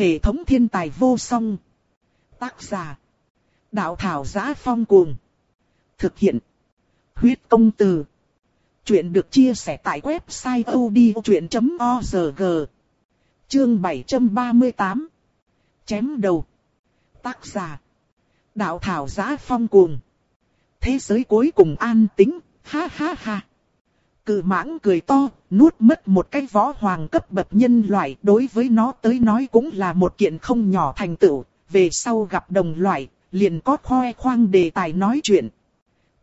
Hệ thống thiên tài vô song. Tác giả. Đạo thảo giá phong cuồng. Thực hiện. Huyết công từ. Chuyện được chia sẻ tại website odchuyện.org. Chương 738. Chém đầu. Tác giả. Đạo thảo giá phong cuồng. Thế giới cuối cùng an tĩnh, ha ha ha. Cự mãng cười to, nuốt mất một cái võ hoàng cấp bậc nhân loại đối với nó tới nói cũng là một kiện không nhỏ thành tựu. Về sau gặp đồng loại, liền có khoe khoang đề tài nói chuyện.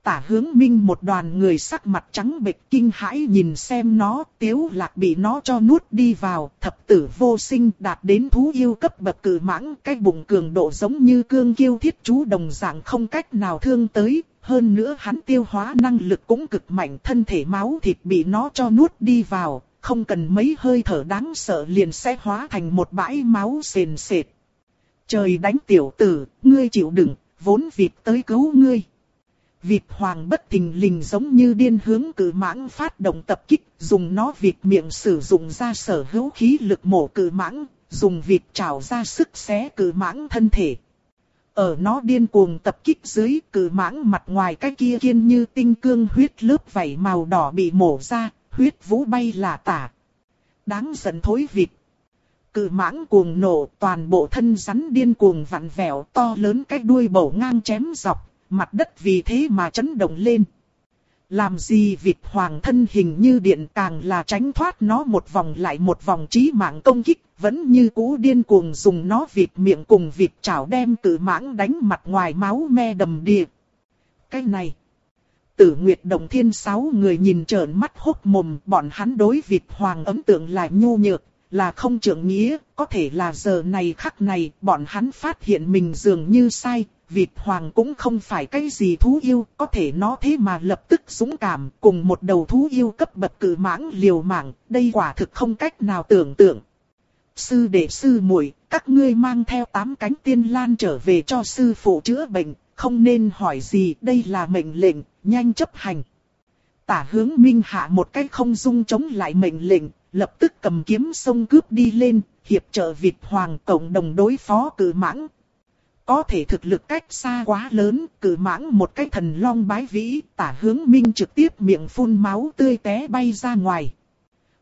Tả hướng minh một đoàn người sắc mặt trắng bệch kinh hãi nhìn xem nó, tiếu lạc bị nó cho nuốt đi vào, thập tử vô sinh đạt đến thú yêu cấp bậc cử mãng, cái bụng cường độ giống như cương kiêu thiết chú đồng dạng không cách nào thương tới, hơn nữa hắn tiêu hóa năng lực cũng cực mạnh thân thể máu thịt bị nó cho nuốt đi vào, không cần mấy hơi thở đáng sợ liền sẽ hóa thành một bãi máu sền sệt. Trời đánh tiểu tử, ngươi chịu đựng, vốn vịt tới cứu ngươi. Vịt hoàng bất thình lình giống như điên hướng cử mãng phát động tập kích, dùng nó vịt miệng sử dụng ra sở hữu khí lực mổ cử mãng, dùng vịt trào ra sức xé cử mãng thân thể. Ở nó điên cuồng tập kích dưới cử mãng mặt ngoài cái kia kiên như tinh cương huyết lớp vảy màu đỏ bị mổ ra, huyết vũ bay là tả. Đáng giận thối vịt. Cự mãng cuồng nổ toàn bộ thân rắn điên cuồng vặn vẹo to lớn cái đuôi bầu ngang chém dọc, mặt đất vì thế mà chấn động lên. Làm gì vịt hoàng thân hình như điện càng là tránh thoát nó một vòng lại một vòng trí mạng công kích, vẫn như cũ điên cuồng dùng nó vịt miệng cùng vịt chảo đem cự mãng đánh mặt ngoài máu me đầm đìa. Cái này, tử nguyệt đồng thiên sáu người nhìn trợn mắt hốt mồm, bọn hắn đối vịt hoàng ấn tượng là nhu nhược, là không trưởng nghĩa, có thể là giờ này khắc này, bọn hắn phát hiện mình dường như sai, vịt hoàng cũng không phải cái gì thú yêu, có thể nó thế mà lập tức dũng cảm, cùng một đầu thú yêu cấp bậc cử mãng liều mạng, đây quả thực không cách nào tưởng tượng. Sư đệ sư muội, các ngươi mang theo tám cánh tiên lan trở về cho sư phụ chữa bệnh, không nên hỏi gì, đây là mệnh lệnh, nhanh chấp hành. Tả hướng minh hạ một cái không dung chống lại mệnh lệnh, lập tức cầm kiếm sông cướp đi lên, hiệp trợ vịt hoàng cộng đồng đối phó cử mãng. Có thể thực lực cách xa quá lớn, cử mãng một cái thần long bái vĩ, tả hướng minh trực tiếp miệng phun máu tươi té bay ra ngoài.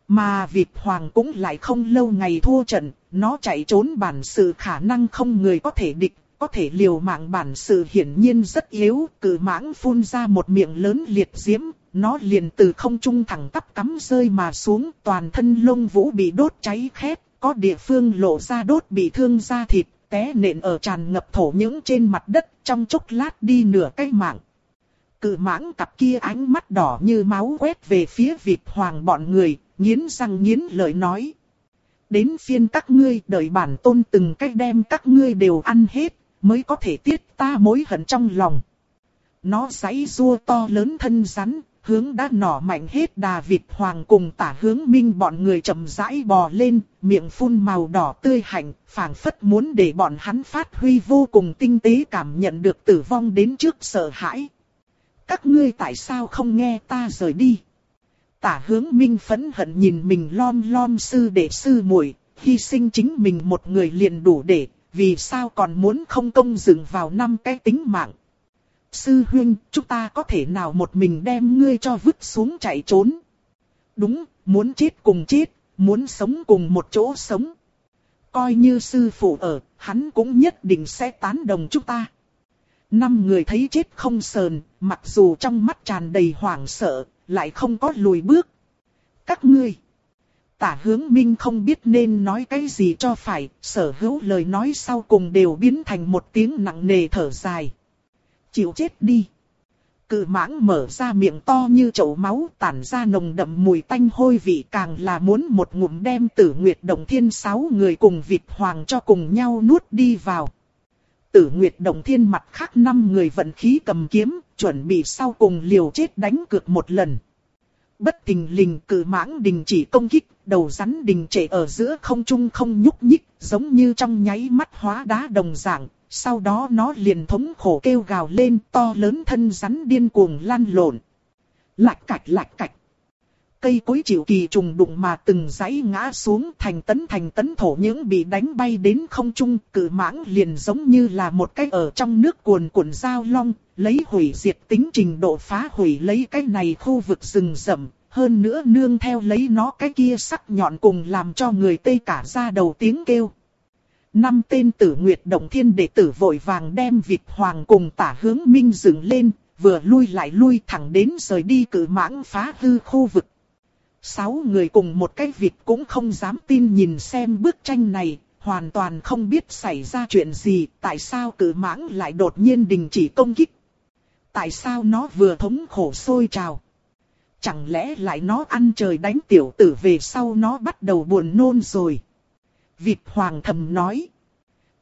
Mà vịt hoàng cũng lại không lâu ngày thua trận, nó chạy trốn bản sự khả năng không người có thể địch, có thể liều mạng bản sự hiển nhiên rất yếu, cử mãng phun ra một miệng lớn liệt diễm, nó liền từ không trung thẳng tắp cắm rơi mà xuống, toàn thân lông vũ bị đốt cháy khét, có địa phương lộ ra đốt bị thương da thịt, té nện ở tràn ngập thổ những trên mặt đất, trong chốc lát đi nửa cái mạng. Cự mãng cặp kia ánh mắt đỏ như máu quét về phía vịt hoàng bọn người, nghiến răng nghiến lợi nói. Đến phiên các ngươi đợi bản tôn từng cách đem các ngươi đều ăn hết, mới có thể tiết ta mối hận trong lòng. Nó giấy rua to lớn thân rắn, hướng đã nỏ mạnh hết đà vịt hoàng cùng tả hướng minh bọn người chậm rãi bò lên, miệng phun màu đỏ tươi hạnh, phảng phất muốn để bọn hắn phát huy vô cùng tinh tế cảm nhận được tử vong đến trước sợ hãi. Các ngươi tại sao không nghe ta rời đi? Tả hướng minh phẫn hận nhìn mình lom lom sư đệ sư muội hy sinh chính mình một người liền đủ để, vì sao còn muốn không công dừng vào năm cái tính mạng. Sư huynh, chúng ta có thể nào một mình đem ngươi cho vứt xuống chạy trốn? Đúng, muốn chết cùng chết, muốn sống cùng một chỗ sống. Coi như sư phụ ở, hắn cũng nhất định sẽ tán đồng chúng ta. Năm người thấy chết không sờn, mặc dù trong mắt tràn đầy hoảng sợ, lại không có lùi bước. Các ngươi, tả hướng minh không biết nên nói cái gì cho phải, sở hữu lời nói sau cùng đều biến thành một tiếng nặng nề thở dài. Chịu chết đi. Cự mãng mở ra miệng to như chậu máu tản ra nồng đậm mùi tanh hôi vị càng là muốn một ngụm đem tử nguyệt đồng thiên sáu người cùng vịt hoàng cho cùng nhau nuốt đi vào. Tử nguyệt đồng thiên mặt khác năm người vận khí cầm kiếm, chuẩn bị sau cùng liều chết đánh cược một lần. Bất tình lình cự mãng đình chỉ công kích, đầu rắn đình trệ ở giữa không trung không nhúc nhích, giống như trong nháy mắt hóa đá đồng dạng. Sau đó nó liền thống khổ kêu gào lên to lớn thân rắn điên cuồng lăn lộn. Lạch cạch lạch cạch. Cây cối chịu kỳ trùng đụng mà từng dãy ngã xuống thành tấn thành tấn thổ những bị đánh bay đến không trung, cử mãng liền giống như là một cái ở trong nước cuồn cuộn dao long, lấy hủy diệt tính trình độ phá hủy lấy cái này khu vực rừng rậm, hơn nữa nương theo lấy nó cái kia sắc nhọn cùng làm cho người Tây cả ra đầu tiếng kêu. Năm tên tử nguyệt động thiên đệ tử vội vàng đem vịt hoàng cùng tả hướng minh dựng lên, vừa lui lại lui thẳng đến rời đi cử mãng phá hư khu vực. Sáu người cùng một cái vịt cũng không dám tin nhìn xem bức tranh này, hoàn toàn không biết xảy ra chuyện gì, tại sao cử mãng lại đột nhiên đình chỉ công kích. Tại sao nó vừa thống khổ sôi trào. Chẳng lẽ lại nó ăn trời đánh tiểu tử về sau nó bắt đầu buồn nôn rồi. Vịt hoàng thầm nói.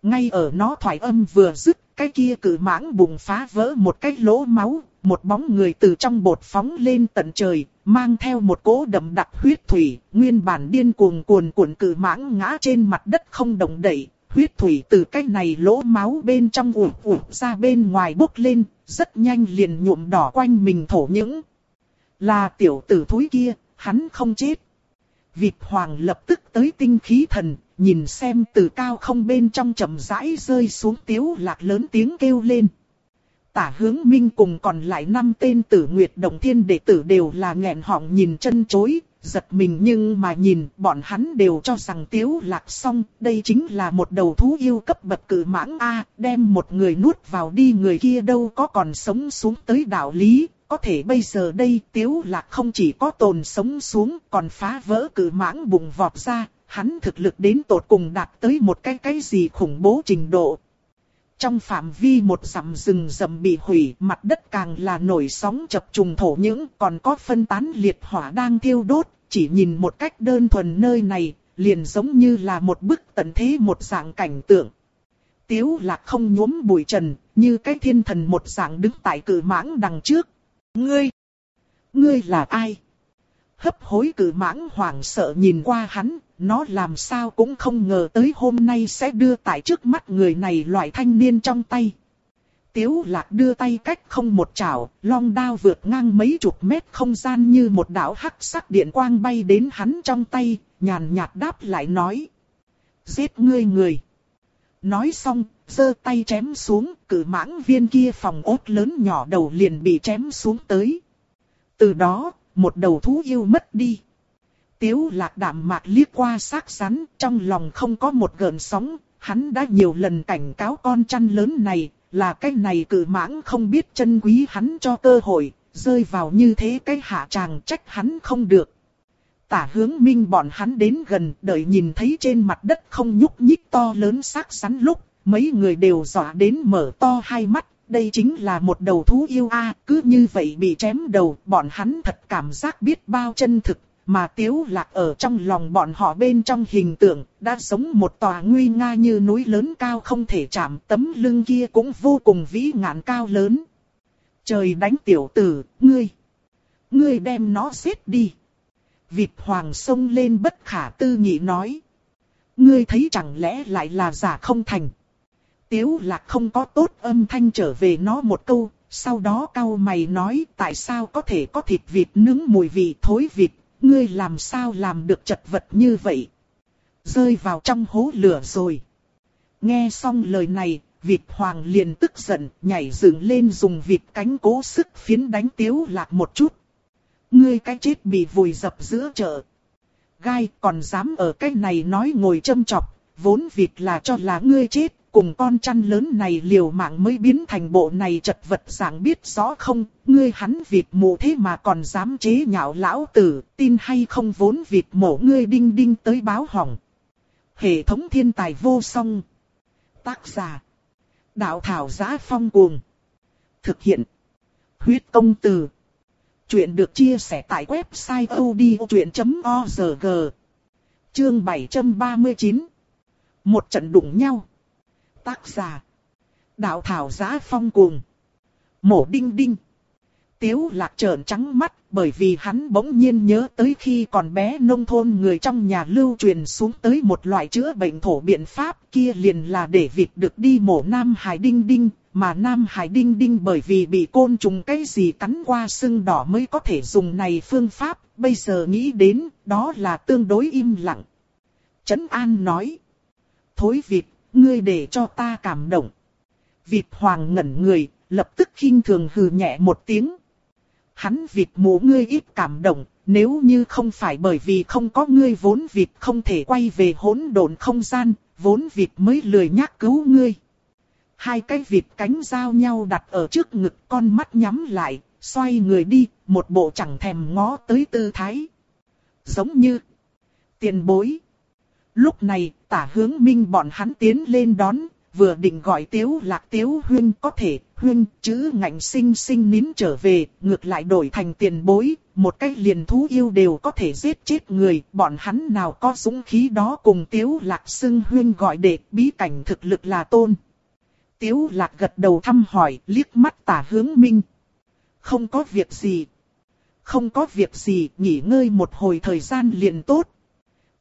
Ngay ở nó thoải âm vừa dứt, cái kia cử mãng bùng phá vỡ một cái lỗ máu, một bóng người từ trong bột phóng lên tận trời, mang theo một cỗ đậm đặc huyết thủy, nguyên bản điên cuồng cuồn cuộn cử mãng ngã trên mặt đất không động đậy, huyết thủy từ cái này lỗ máu bên trong ủ ủ ra bên ngoài bốc lên, rất nhanh liền nhuộm đỏ quanh mình thổ những. Là tiểu tử thúi kia, hắn không chết. Vịt hoàng lập tức tới tinh khí thần, nhìn xem từ cao không bên trong chậm rãi rơi xuống tiếu lạc lớn tiếng kêu lên. Tả hướng minh cùng còn lại năm tên tử nguyệt đồng thiên đệ tử đều là nghẹn họng nhìn chân chối, giật mình nhưng mà nhìn bọn hắn đều cho rằng tiếu lạc xong, đây chính là một đầu thú yêu cấp bậc cử mãng A, đem một người nuốt vào đi người kia đâu có còn sống xuống tới đạo lý, có thể bây giờ đây tiếu lạc không chỉ có tồn sống xuống còn phá vỡ cử mãng bùng vọt ra, hắn thực lực đến tột cùng đạt tới một cái cái gì khủng bố trình độ. Trong phạm vi một dặm rừng rậm bị hủy, mặt đất càng là nổi sóng chập trùng thổ những còn có phân tán liệt hỏa đang thiêu đốt, chỉ nhìn một cách đơn thuần nơi này, liền giống như là một bức tận thế một dạng cảnh tượng. Tiếu lạc không nhuốm bụi trần, như cái thiên thần một dạng đứng tại cử mãng đằng trước. Ngươi! Ngươi là ai? Hấp hối cử mãng hoảng sợ nhìn qua hắn, nó làm sao cũng không ngờ tới hôm nay sẽ đưa tại trước mắt người này loại thanh niên trong tay. Tiếu lạc đưa tay cách không một chảo, long đao vượt ngang mấy chục mét không gian như một đạo hắc sắc điện quang bay đến hắn trong tay, nhàn nhạt đáp lại nói. Giết ngươi người. Nói xong, giơ tay chém xuống, cử mãng viên kia phòng ốt lớn nhỏ đầu liền bị chém xuống tới. Từ đó, một đầu thú yêu mất đi. Tiếu lạc đạm mạc liếc qua xác rắn, trong lòng không có một gợn sóng, hắn đã nhiều lần cảnh cáo con chăn lớn này, là cái này cử mãng không biết chân quý hắn cho cơ hội, rơi vào như thế cái hạ tràng trách hắn không được. Tả hướng minh bọn hắn đến gần, đợi nhìn thấy trên mặt đất không nhúc nhích to lớn xác rắn lúc, mấy người đều dọa đến mở to hai mắt, đây chính là một đầu thú yêu a cứ như vậy bị chém đầu, bọn hắn thật cảm giác biết bao chân thực, mà tiếu lạc ở trong lòng bọn họ bên trong hình tượng, đã sống một tòa nguy nga như núi lớn cao không thể chạm, tấm lưng kia cũng vô cùng vĩ ngạn cao lớn. Trời đánh tiểu tử, ngươi, ngươi đem nó giết đi. Vịt hoàng sông lên bất khả tư nghị nói. Ngươi thấy chẳng lẽ lại là giả không thành. Tiếu lạc không có tốt âm thanh trở về nó một câu, sau đó cau mày nói tại sao có thể có thịt vịt nướng mùi vị thối vịt, ngươi làm sao làm được chật vật như vậy. Rơi vào trong hố lửa rồi. Nghe xong lời này, vịt hoàng liền tức giận, nhảy dựng lên dùng vịt cánh cố sức phiến đánh tiếu lạc một chút. Ngươi cái chết bị vùi dập giữa chợ. Gai còn dám ở cái này nói ngồi châm chọc, vốn vịt là cho là ngươi chết, cùng con chăn lớn này liều mạng mới biến thành bộ này chật vật dạng biết rõ không, ngươi hắn vịt mổ thế mà còn dám chế nhạo lão tử, tin hay không vốn vịt mổ ngươi đinh đinh tới báo hỏng. Hệ thống thiên tài vô song. Tác giả. Đạo thảo giá phong cuồng. Thực hiện. Huyết công từ. Chuyện được chia sẻ tại website odchuyện.org. Chương 739. Một trận đụng nhau. Tác giả. Đạo thảo giá phong cuồng. Mổ đinh đinh. Tiếu lạc trợn trắng mắt bởi vì hắn bỗng nhiên nhớ tới khi còn bé nông thôn người trong nhà lưu truyền xuống tới một loại chữa bệnh thổ biện pháp kia liền là để vịt được đi mổ Nam Hải Đinh Đinh, mà Nam Hải Đinh Đinh bởi vì bị côn trùng cái gì cắn qua sưng đỏ mới có thể dùng này phương pháp, bây giờ nghĩ đến, đó là tương đối im lặng. Trấn An nói. Thối vịt, ngươi để cho ta cảm động. Vịt hoàng ngẩn người, lập tức khinh thường hừ nhẹ một tiếng. Hắn vịt mũ ngươi ít cảm động, nếu như không phải bởi vì không có ngươi vốn vịt không thể quay về hỗn độn không gian, vốn vịt mới lười nhắc cứu ngươi. Hai cái vịt cánh giao nhau đặt ở trước ngực con mắt nhắm lại, xoay người đi, một bộ chẳng thèm ngó tới tư thái. Giống như tiền bối. Lúc này, tả hướng minh bọn hắn tiến lên đón, vừa định gọi tiếu lạc tiếu huyên có thể, huyên chữ ngạnh sinh sinh nín trở về, ngược lại đổi thành tiền bối, một cái liền thú yêu đều có thể giết chết người, bọn hắn nào có dũng khí đó cùng tiếu lạc xưng huyên gọi đệ, bí cảnh thực lực là tôn. Tiếu lạc gật đầu thăm hỏi, liếc mắt tả hướng minh. Không có việc gì. Không có việc gì, nghỉ ngơi một hồi thời gian liền tốt.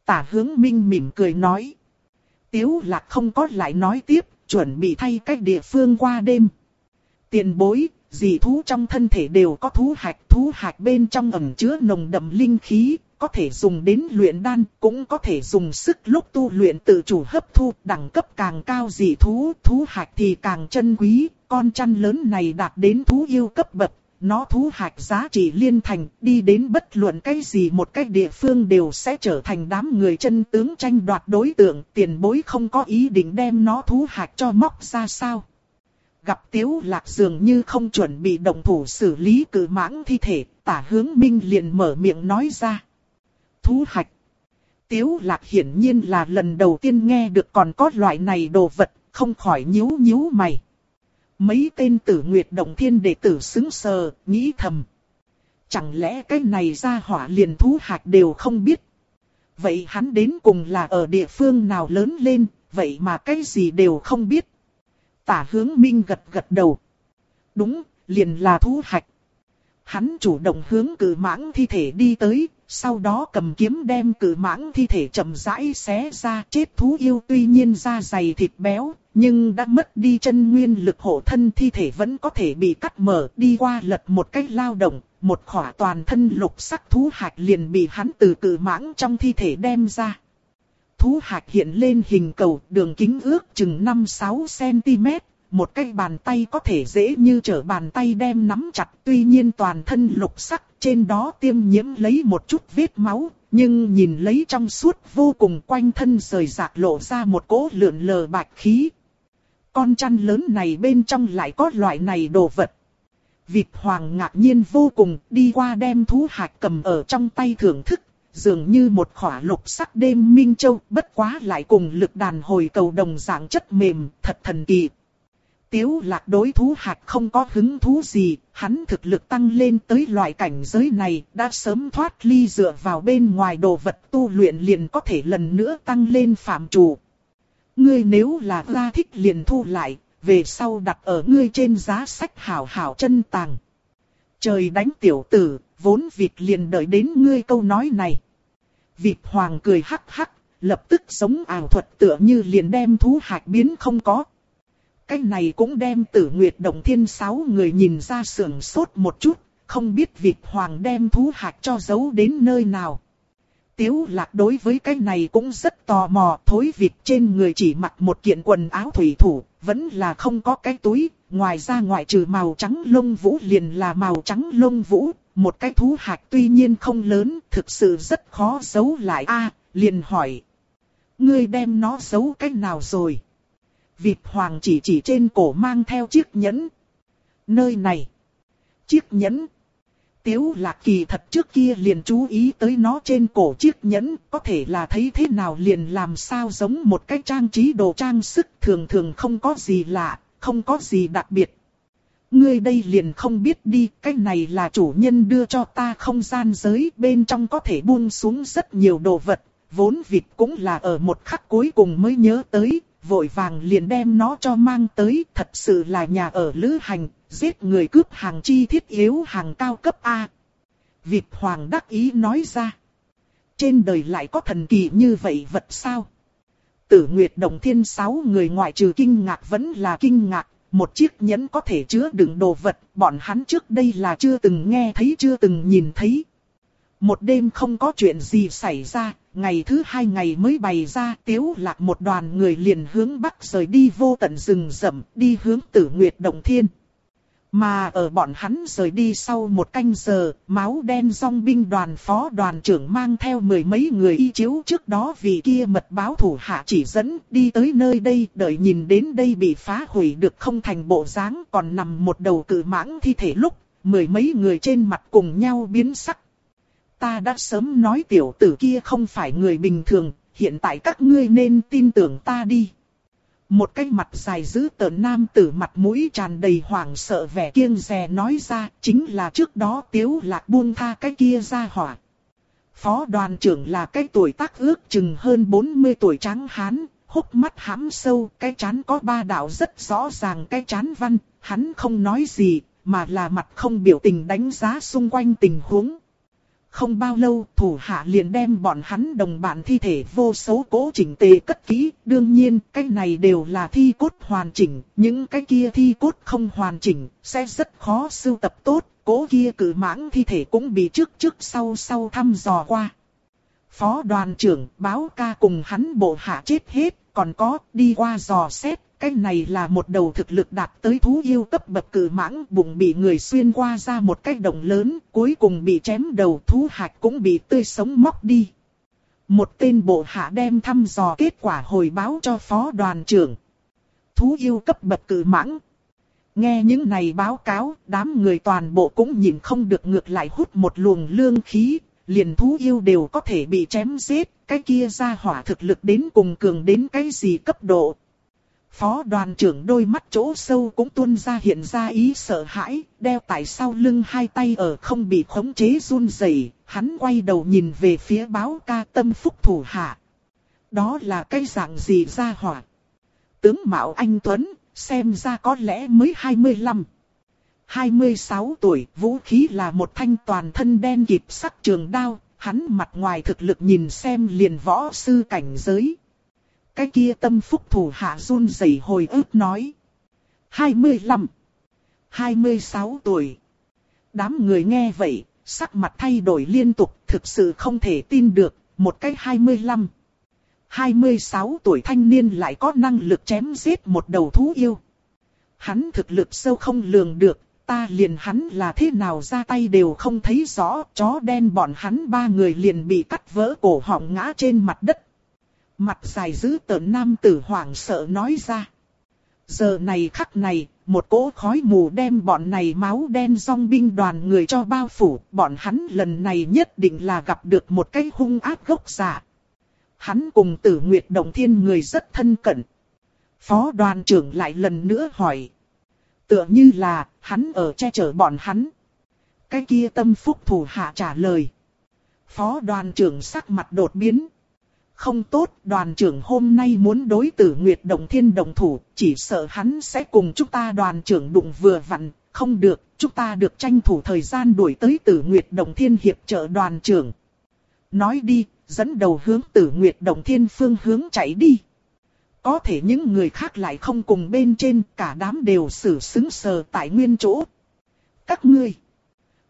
Tả hướng minh mỉm cười nói. Tiếu lạc không có lại nói tiếp, chuẩn bị thay cách địa phương qua đêm. Tiền bối, dị thú trong thân thể đều có thú hạch, thú hạch bên trong ẩn chứa nồng đậm linh khí, có thể dùng đến luyện đan, cũng có thể dùng sức lúc tu luyện tự chủ hấp thu, đẳng cấp càng cao dị thú, thú hạch thì càng chân quý, con chăn lớn này đạt đến thú yêu cấp bậc, nó thú hạch giá trị liên thành, đi đến bất luận cái gì một cái địa phương đều sẽ trở thành đám người chân tướng tranh đoạt đối tượng, tiền bối không có ý định đem nó thú hạch cho móc ra sao. Gặp tiếu lạc dường như không chuẩn bị động thủ xử lý cử mãng thi thể, tả hướng minh liền mở miệng nói ra. Thú hạch. Tiếu lạc hiển nhiên là lần đầu tiên nghe được còn có loại này đồ vật, không khỏi nhíu nhíu mày. Mấy tên tử nguyệt động thiên đệ tử xứng sờ, nghĩ thầm. Chẳng lẽ cái này ra hỏa liền thú hạch đều không biết. Vậy hắn đến cùng là ở địa phương nào lớn lên, vậy mà cái gì đều không biết. Tả hướng minh gật gật đầu. Đúng, liền là thú hạch. Hắn chủ động hướng cử mãng thi thể đi tới, sau đó cầm kiếm đem cử mãng thi thể chậm rãi xé ra chết thú yêu tuy nhiên da dày thịt béo, nhưng đã mất đi chân nguyên lực hộ thân thi thể vẫn có thể bị cắt mở đi qua lật một cách lao động, một khỏa toàn thân lục sắc thú hạch liền bị hắn từ cử mãng trong thi thể đem ra. Thú hạch hiện lên hình cầu đường kính ước chừng 5-6cm, một cái bàn tay có thể dễ như trở bàn tay đem nắm chặt tuy nhiên toàn thân lục sắc trên đó tiêm nhiễm lấy một chút vết máu, nhưng nhìn lấy trong suốt vô cùng quanh thân rời rạc lộ ra một cỗ lượn lờ bạch khí. Con chăn lớn này bên trong lại có loại này đồ vật. Vịt hoàng ngạc nhiên vô cùng đi qua đem thú hạch cầm ở trong tay thưởng thức, dường như một khỏa lục sắc đêm minh châu bất quá lại cùng lực đàn hồi cầu đồng dạng chất mềm, thật thần kỳ. Tiếu lạc đối thú hạt không có hứng thú gì, hắn thực lực tăng lên tới loại cảnh giới này, đã sớm thoát ly dựa vào bên ngoài đồ vật tu luyện liền có thể lần nữa tăng lên phạm chủ. Ngươi nếu là ra thích liền thu lại, về sau đặt ở ngươi trên giá sách hảo hảo chân tàng. Trời đánh tiểu tử, vốn vịt liền đợi đến ngươi câu nói này. Vịt hoàng cười hắc hắc, lập tức sống ảo thuật tựa như liền đem thú hạt biến không có. Cái này cũng đem tử nguyệt động thiên sáu người nhìn ra sưởng sốt một chút, không biết Việt Hoàng đem thú hạt cho giấu đến nơi nào. Tiếu lạc đối với cái này cũng rất tò mò, thối việc trên người chỉ mặc một kiện quần áo thủy thủ, vẫn là không có cái túi, ngoài ra ngoại trừ màu trắng lông vũ liền là màu trắng lông vũ, một cái thú hạt tuy nhiên không lớn, thực sự rất khó giấu lại a liền hỏi. Ngươi đem nó giấu cách nào rồi? Vịt hoàng chỉ chỉ trên cổ mang theo chiếc nhẫn. Nơi này. Chiếc nhẫn. Tiếu lạc kỳ thật trước kia liền chú ý tới nó trên cổ chiếc nhẫn, có thể là thấy thế nào liền làm sao giống một cái trang trí đồ trang sức thường thường không có gì lạ, không có gì đặc biệt. Ngươi đây liền không biết đi, cái này là chủ nhân đưa cho ta không gian giới, bên trong có thể buông xuống rất nhiều đồ vật, vốn vịt cũng là ở một khắc cuối cùng mới nhớ tới, vội vàng liền đem nó cho mang tới, thật sự là nhà ở lữ hành, giết người cướp hàng chi thiết yếu hàng cao cấp A. Việt Hoàng đắc ý nói ra. Trên đời lại có thần kỳ như vậy vật sao? Tử Nguyệt Đồng Thiên sáu người ngoại trừ kinh ngạc vẫn là kinh ngạc, một chiếc nhẫn có thể chứa đựng đồ vật, bọn hắn trước đây là chưa từng nghe thấy chưa từng nhìn thấy. Một đêm không có chuyện gì xảy ra, ngày thứ hai ngày mới bày ra tiếu lạc một đoàn người liền hướng bắc rời đi vô tận rừng rậm, đi hướng tử nguyệt động thiên. Mà ở bọn hắn rời đi sau một canh giờ, máu đen dòng binh đoàn phó đoàn trưởng mang theo mười mấy người y chiếu trước đó vì kia mật báo thủ hạ chỉ dẫn đi tới nơi đây đợi nhìn đến đây bị phá hủy được không thành bộ dáng còn nằm một đầu cử mãng thi thể lúc, mười mấy người trên mặt cùng nhau biến sắc. Ta đã sớm nói tiểu tử kia không phải người bình thường, hiện tại các ngươi nên tin tưởng ta đi. Một cái mặt dài dữ tợn nam tử mặt mũi tràn đầy hoảng sợ vẻ kiêng dè nói ra chính là trước đó tiếu lạc buông tha cái kia ra hỏa. Phó đoàn trưởng là cái tuổi tác ước chừng hơn 40 tuổi trắng hán, hốc mắt hãm sâu, cái chán có ba đạo rất rõ ràng cái chán văn, hắn không nói gì, mà là mặt không biểu tình đánh giá xung quanh tình huống. Không bao lâu, thủ hạ liền đem bọn hắn đồng bạn thi thể vô số cố chỉnh tề cất kỹ. Đương nhiên, cái này đều là thi cốt hoàn chỉnh. Những cái kia thi cốt không hoàn chỉnh, sẽ rất khó sưu tập tốt. Cố kia cử mãng thi thể cũng bị trước trước sau sau thăm dò qua. Phó đoàn trưởng báo ca cùng hắn bộ hạ chết hết, còn có đi qua dò xét, cái này là một đầu thực lực đạt tới thú yêu cấp bậc cử mãng bụng bị người xuyên qua ra một cái động lớn, cuối cùng bị chém đầu thú hạch cũng bị tươi sống móc đi. Một tên bộ hạ đem thăm dò kết quả hồi báo cho phó đoàn trưởng. Thú yêu cấp bậc cử mãng. Nghe những này báo cáo, đám người toàn bộ cũng nhìn không được ngược lại hút một luồng lương khí, liền thú yêu đều có thể bị chém giết, cái kia ra hỏa thực lực đến cùng cường đến cái gì cấp độ. Phó đoàn trưởng đôi mắt chỗ sâu cũng tuôn ra hiện ra ý sợ hãi, đeo tại sau lưng hai tay ở không bị khống chế run rẩy, hắn quay đầu nhìn về phía báo ca tâm phúc thủ hạ. Đó là cái dạng gì ra hỏa? Tướng Mạo Anh Tuấn, xem ra có lẽ mới 25. 26 tuổi, vũ khí là một thanh toàn thân đen kịp sắc trường đao, hắn mặt ngoài thực lực nhìn xem liền võ sư cảnh giới. Cái kia tâm phúc thủ hạ run rẩy hồi ức nói. 25. 26 tuổi. Đám người nghe vậy, sắc mặt thay đổi liên tục, thực sự không thể tin được, một cái 25. 26 tuổi thanh niên lại có năng lực chém giết một đầu thú yêu. Hắn thực lực sâu không lường được, ta liền hắn là thế nào ra tay đều không thấy rõ, chó đen bọn hắn ba người liền bị cắt vỡ cổ họng ngã trên mặt đất. Mặt dài dữ tợn nam tử hoảng sợ nói ra. Giờ này khắc này, một cỗ khói mù đem bọn này máu đen song binh đoàn người cho bao phủ, bọn hắn lần này nhất định là gặp được một cái hung ác gốc giả. Hắn cùng tử nguyệt động thiên người rất thân cận. Phó đoàn trưởng lại lần nữa hỏi. Tựa như là, hắn ở che chở bọn hắn. Cái kia tâm phúc thủ hạ trả lời. Phó đoàn trưởng sắc mặt đột biến. Không tốt, đoàn trưởng hôm nay muốn đối tử Nguyệt Đồng Thiên đồng thủ, chỉ sợ hắn sẽ cùng chúng ta đoàn trưởng đụng vừa vặn, không được, chúng ta được tranh thủ thời gian đuổi tới tử Nguyệt Đồng Thiên hiệp trợ đoàn trưởng. Nói đi, dẫn đầu hướng tử Nguyệt Đồng Thiên phương hướng chạy đi. Có thể những người khác lại không cùng bên trên, cả đám đều xử xứng sờ tại nguyên chỗ. Các ngươi.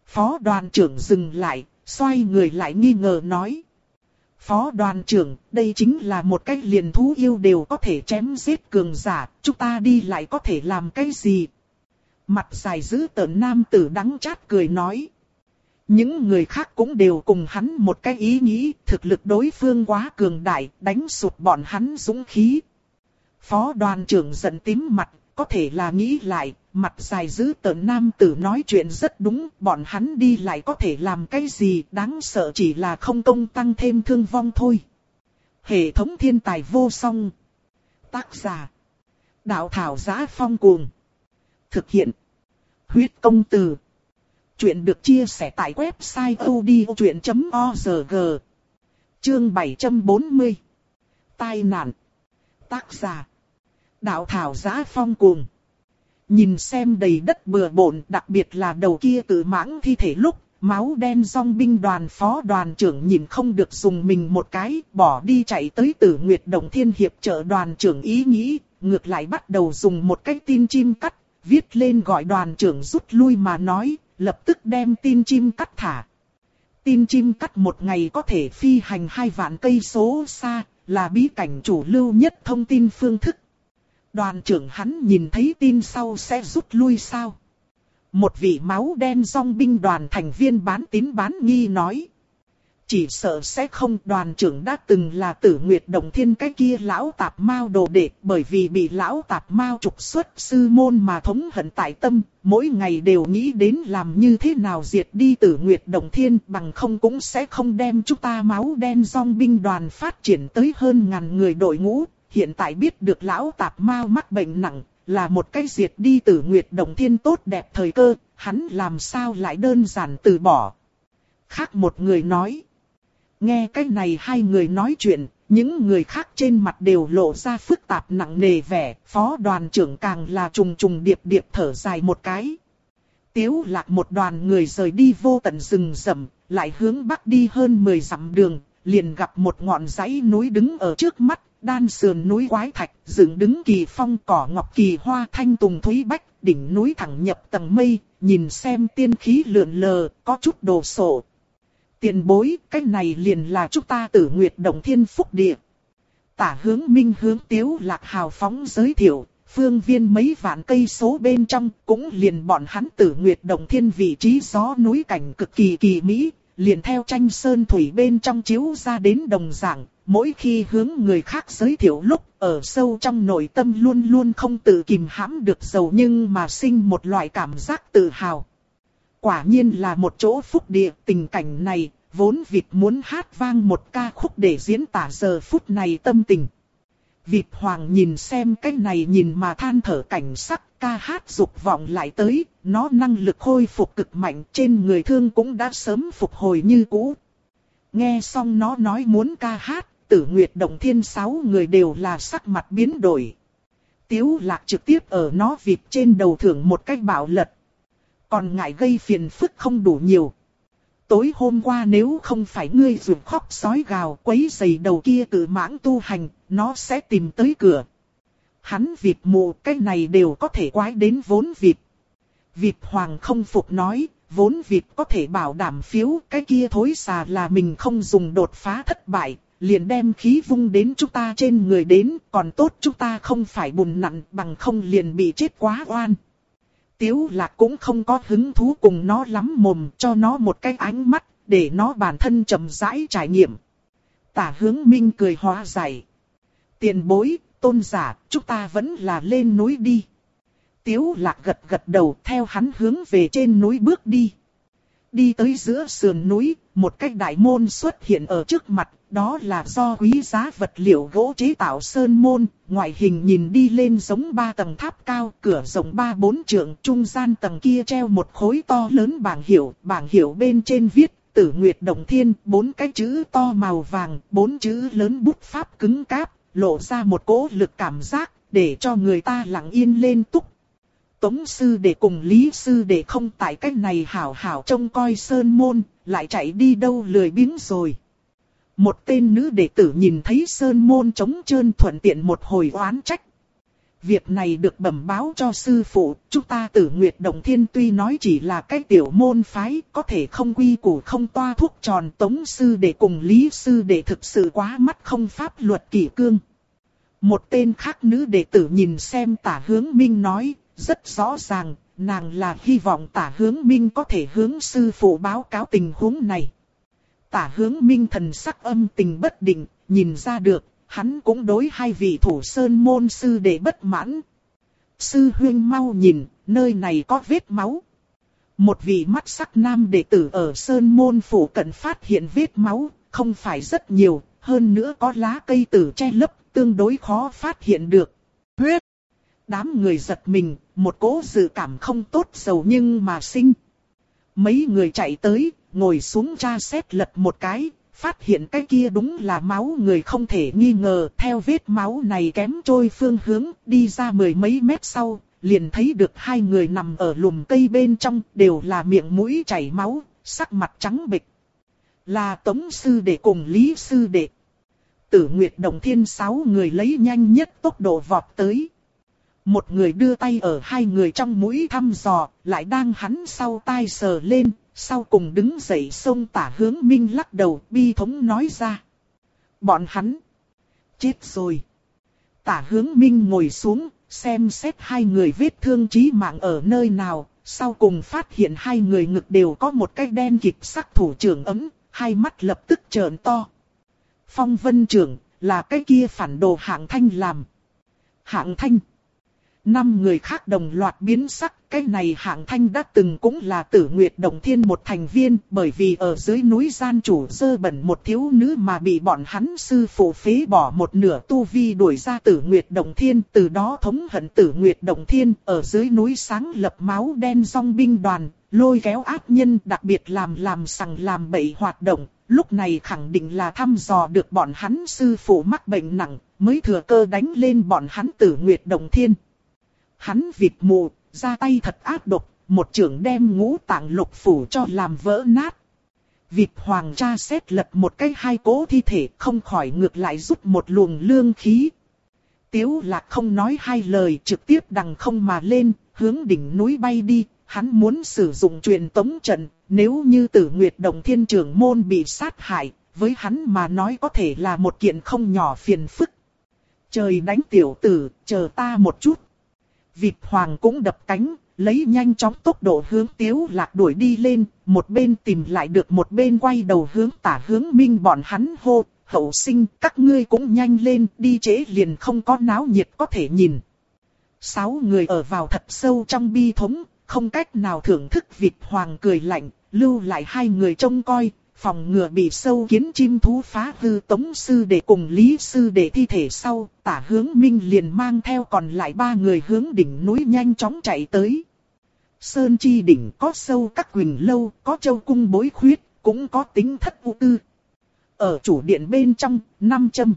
Phó đoàn trưởng dừng lại, xoay người lại nghi ngờ nói. Phó đoàn trưởng, đây chính là một cái liền thú yêu đều có thể chém giết cường giả, chúng ta đi lại có thể làm cái gì? Mặt dài giữ tợn nam tử đắng chát cười nói. Những người khác cũng đều cùng hắn một cái ý nghĩ, thực lực đối phương quá cường đại, đánh sụt bọn hắn dũng khí. Phó đoàn trưởng giận tím mặt, có thể là nghĩ lại, mặt dài dữ tợn nam tử nói chuyện rất đúng, bọn hắn đi lại có thể làm cái gì, đáng sợ chỉ là không công tăng thêm thương vong thôi. Hệ thống thiên tài vô song. Tác giả. Đạo thảo giá phong cuồng. Thực hiện. Huyết công từ. Chuyện được chia sẻ tại website odchuyện.org. Chương 740. Tai nạn. Tác giả. Đạo thảo giá phong cuồng. Nhìn xem đầy đất bừa bộn, đặc biệt là đầu kia cử mãng thi thể lúc, máu đen song binh đoàn phó đoàn trưởng nhìn không được dùng mình một cái, bỏ đi chạy tới tử Nguyệt Đồng Thiên Hiệp trợ đoàn trưởng ý nghĩ, ngược lại bắt đầu dùng một cái tin chim cắt, viết lên gọi đoàn trưởng rút lui mà nói, lập tức đem tin chim cắt thả. Tin chim cắt một ngày có thể phi hành hai vạn cây số xa, là bí cảnh chủ lưu nhất thông tin phương thức. Đoàn trưởng hắn nhìn thấy tin sau sẽ rút lui sao? Một vị máu đen dòng binh đoàn thành viên bán tín bán nghi nói. Chỉ sợ sẽ không đoàn trưởng đã từng là tử nguyệt đồng thiên cái kia lão tạp mao đồ đệ bởi vì bị lão tạp mao trục xuất sư môn mà thống hận tại tâm, mỗi ngày đều nghĩ đến làm như thế nào diệt đi tử nguyệt đồng thiên bằng không cũng sẽ không đem chúng ta máu đen dòng binh đoàn phát triển tới hơn ngàn người đội ngũ, hiện tại biết được lão tạp mau mắc bệnh nặng, là một cái diệt đi tử nguyệt đồng thiên tốt đẹp thời cơ, hắn làm sao lại đơn giản từ bỏ. Khác một người nói. Nghe cái này hai người nói chuyện, những người khác trên mặt đều lộ ra phức tạp nặng nề vẻ, phó đoàn trưởng càng là trùng trùng điệp điệp thở dài một cái. Tiếu lạc một đoàn người rời đi vô tận rừng rậm, lại hướng bắc đi hơn 10 dặm đường, liền gặp một ngọn dãy núi đứng ở trước mắt, đan sườn núi quái thạch, dựng đứng kỳ phong cỏ ngọc kỳ hoa thanh tùng thúy bách, đỉnh núi thẳng nhập tầng mây, nhìn xem tiên khí lượn lờ, có chút đồ sộ, Tiền bối, cái này liền là chúng ta tử nguyệt động thiên phúc địa. Tả hướng minh hướng tiếu lạc hào phóng giới thiệu, phương viên mấy vạn cây số bên trong cũng liền bọn hắn tử nguyệt động thiên vị trí gió núi cảnh cực kỳ kỳ mỹ, liền theo tranh sơn thủy bên trong chiếu ra đến đồng dạng, mỗi khi hướng người khác giới thiệu lúc ở sâu trong nội tâm luôn luôn không tự kìm hãm được giàu nhưng mà sinh một loại cảm giác tự hào. Quả nhiên là một chỗ phúc địa, tình cảnh này, vốn vịt muốn hát vang một ca khúc để diễn tả giờ phút này tâm tình. Vịt hoàng nhìn xem cái này nhìn mà than thở cảnh sắc ca hát dục vọng lại tới, nó năng lực khôi phục cực mạnh trên người thương cũng đã sớm phục hồi như cũ. Nghe xong nó nói muốn ca hát, tử nguyệt động thiên sáu người đều là sắc mặt biến đổi. Tiếu lạc trực tiếp ở nó vịt trên đầu thưởng một cách bạo lật, còn ngại gây phiền phức không đủ nhiều. Tối hôm qua nếu không phải ngươi rụt khóc sói gào quấy giày đầu kia cử mãng tu hành, nó sẽ tìm tới cửa. Hắn vịt mù cái này đều có thể quái đến vốn vịt. Vịt hoàng không phục nói, vốn vịt có thể bảo đảm phiếu, cái kia thối xà là mình không dùng đột phá thất bại, liền đem khí vung đến chúng ta trên người đến, còn tốt chúng ta không phải bùn nặn bằng không liền bị chết quá oan. Tiếu lạc cũng không có hứng thú cùng nó lắm mồm cho nó một cái ánh mắt, để nó bản thân chậm rãi trải nghiệm. Tả hướng minh cười hóa giải. Tiền bối, tôn giả, chúng ta vẫn là lên núi đi. Tiếu lạc gật gật đầu theo hắn hướng về trên núi bước đi. Đi tới giữa sườn núi, một cái đại môn xuất hiện ở trước mặt, đó là do quý giá vật liệu gỗ chế tạo sơn môn, ngoại hình nhìn đi lên giống ba tầng tháp cao, cửa rộng ba bốn trượng, trung gian tầng kia treo một khối to lớn bảng hiệu, bảng hiệu bên trên viết Tử Nguyệt Đồng Thiên, bốn cái chữ to màu vàng, bốn chữ lớn bút pháp cứng cáp, lộ ra một cỗ lực cảm giác, để cho người ta lặng yên lên túc. Tống sư để cùng Lý sư để không tại cách này hảo hảo trông coi sơn môn, lại chạy đi đâu lười biếng rồi. Một tên nữ đệ tử nhìn thấy sơn môn trống trơn thuận tiện một hồi oán trách. Việc này được bẩm báo cho sư phụ, chúng ta tử Nguyệt Đồng Thiên tuy nói chỉ là cái tiểu môn phái, có thể không quy củ không toa thuốc tròn tống sư để cùng lý sư để thực sự quá mắt không pháp luật kỷ cương. Một tên khác nữ đệ tử nhìn xem tả hướng minh nói, rất rõ ràng, nàng là hy vọng tả hướng minh có thể hướng sư phụ báo cáo tình huống này. Tả hướng minh thần sắc âm tình bất định, nhìn ra được, hắn cũng đối hai vị thủ sơn môn sư để bất mãn. Sư huyên mau nhìn, nơi này có vết máu. Một vị mắt sắc nam đệ tử ở sơn môn phủ cận phát hiện vết máu, không phải rất nhiều, hơn nữa có lá cây tử che lấp, tương đối khó phát hiện được. Đám người giật mình, một cố dự cảm không tốt dầu nhưng mà sinh. Mấy người chạy tới, ngồi xuống tra xét lật một cái, phát hiện cái kia đúng là máu người không thể nghi ngờ. Theo vết máu này kém trôi phương hướng, đi ra mười mấy mét sau, liền thấy được hai người nằm ở lùm cây bên trong, đều là miệng mũi chảy máu, sắc mặt trắng bệch. Là Tống Sư Đệ cùng Lý Sư Đệ. Tử Nguyệt Đồng Thiên sáu người lấy nhanh nhất tốc độ vọt tới. Một người đưa tay ở hai người trong mũi thăm dò, lại đang hắn sau tai sờ lên, Sau cùng đứng dậy xông tả hướng minh lắc đầu bi thống nói ra. Bọn hắn. Chết rồi. Tả hướng minh ngồi xuống, xem xét hai người vết thương chí mạng ở nơi nào, sau cùng phát hiện hai người ngực đều có một cái đen kịp sắc thủ trưởng ấm, hai mắt lập tức trợn to. Phong vân trưởng, là cái kia phản đồ hạng thanh làm. Hạng thanh. Năm người khác đồng loạt biến sắc, cái này hạng thanh đã từng cũng là tử nguyệt đồng thiên một thành viên, bởi vì ở dưới núi gian chủ dơ bẩn một thiếu nữ mà bị bọn hắn sư phụ phế bỏ một nửa tu vi đuổi ra tử nguyệt đồng thiên, từ đó thống hận tử nguyệt đồng thiên, ở dưới núi sáng lập máu đen song binh đoàn, lôi kéo ác nhân đặc biệt làm làm sằng làm bậy hoạt động, lúc này khẳng định là thăm dò được bọn hắn sư phụ mắc bệnh nặng, mới thừa cơ đánh lên bọn hắn tử nguyệt đồng thiên. Hắn vịt mù, ra tay thật ác độc, một trưởng đem ngũ tạng lục phủ cho làm vỡ nát. Vịt hoàng cha xét lật một cái hai cố thi thể không khỏi ngược lại rút một luồng lương khí. Tiếu lạc không nói hai lời trực tiếp đằng không mà lên, hướng đỉnh núi bay đi, hắn muốn sử dụng truyền tống trận, nếu như tử nguyệt đồng thiên trưởng môn bị sát hại, với hắn mà nói có thể là một kiện không nhỏ phiền phức. Trời đánh tiểu tử, chờ ta một chút. Vịt hoàng cũng đập cánh, lấy nhanh chóng tốc độ hướng tiếu lạc đuổi đi lên, một bên tìm lại được một bên quay đầu hướng tả hướng minh bọn hắn hô, hậu sinh các ngươi cũng nhanh lên, đi chế liền không có náo nhiệt có thể nhìn. Sáu người ở vào thật sâu trong bi thống, không cách nào thưởng thức vịt hoàng cười lạnh, lưu lại hai người trông coi, phòng ngừa bị sâu kiến chim thú phá hư tống sư để cùng lý sư để thi thể sau, tả hướng minh liền mang theo còn lại ba người hướng đỉnh núi nhanh chóng chạy tới. Sơn chi đỉnh có sâu các quỳnh lâu, có châu cung bối khuyết, cũng có tính thất vụ tư. Ở chủ điện bên trong, năm châm.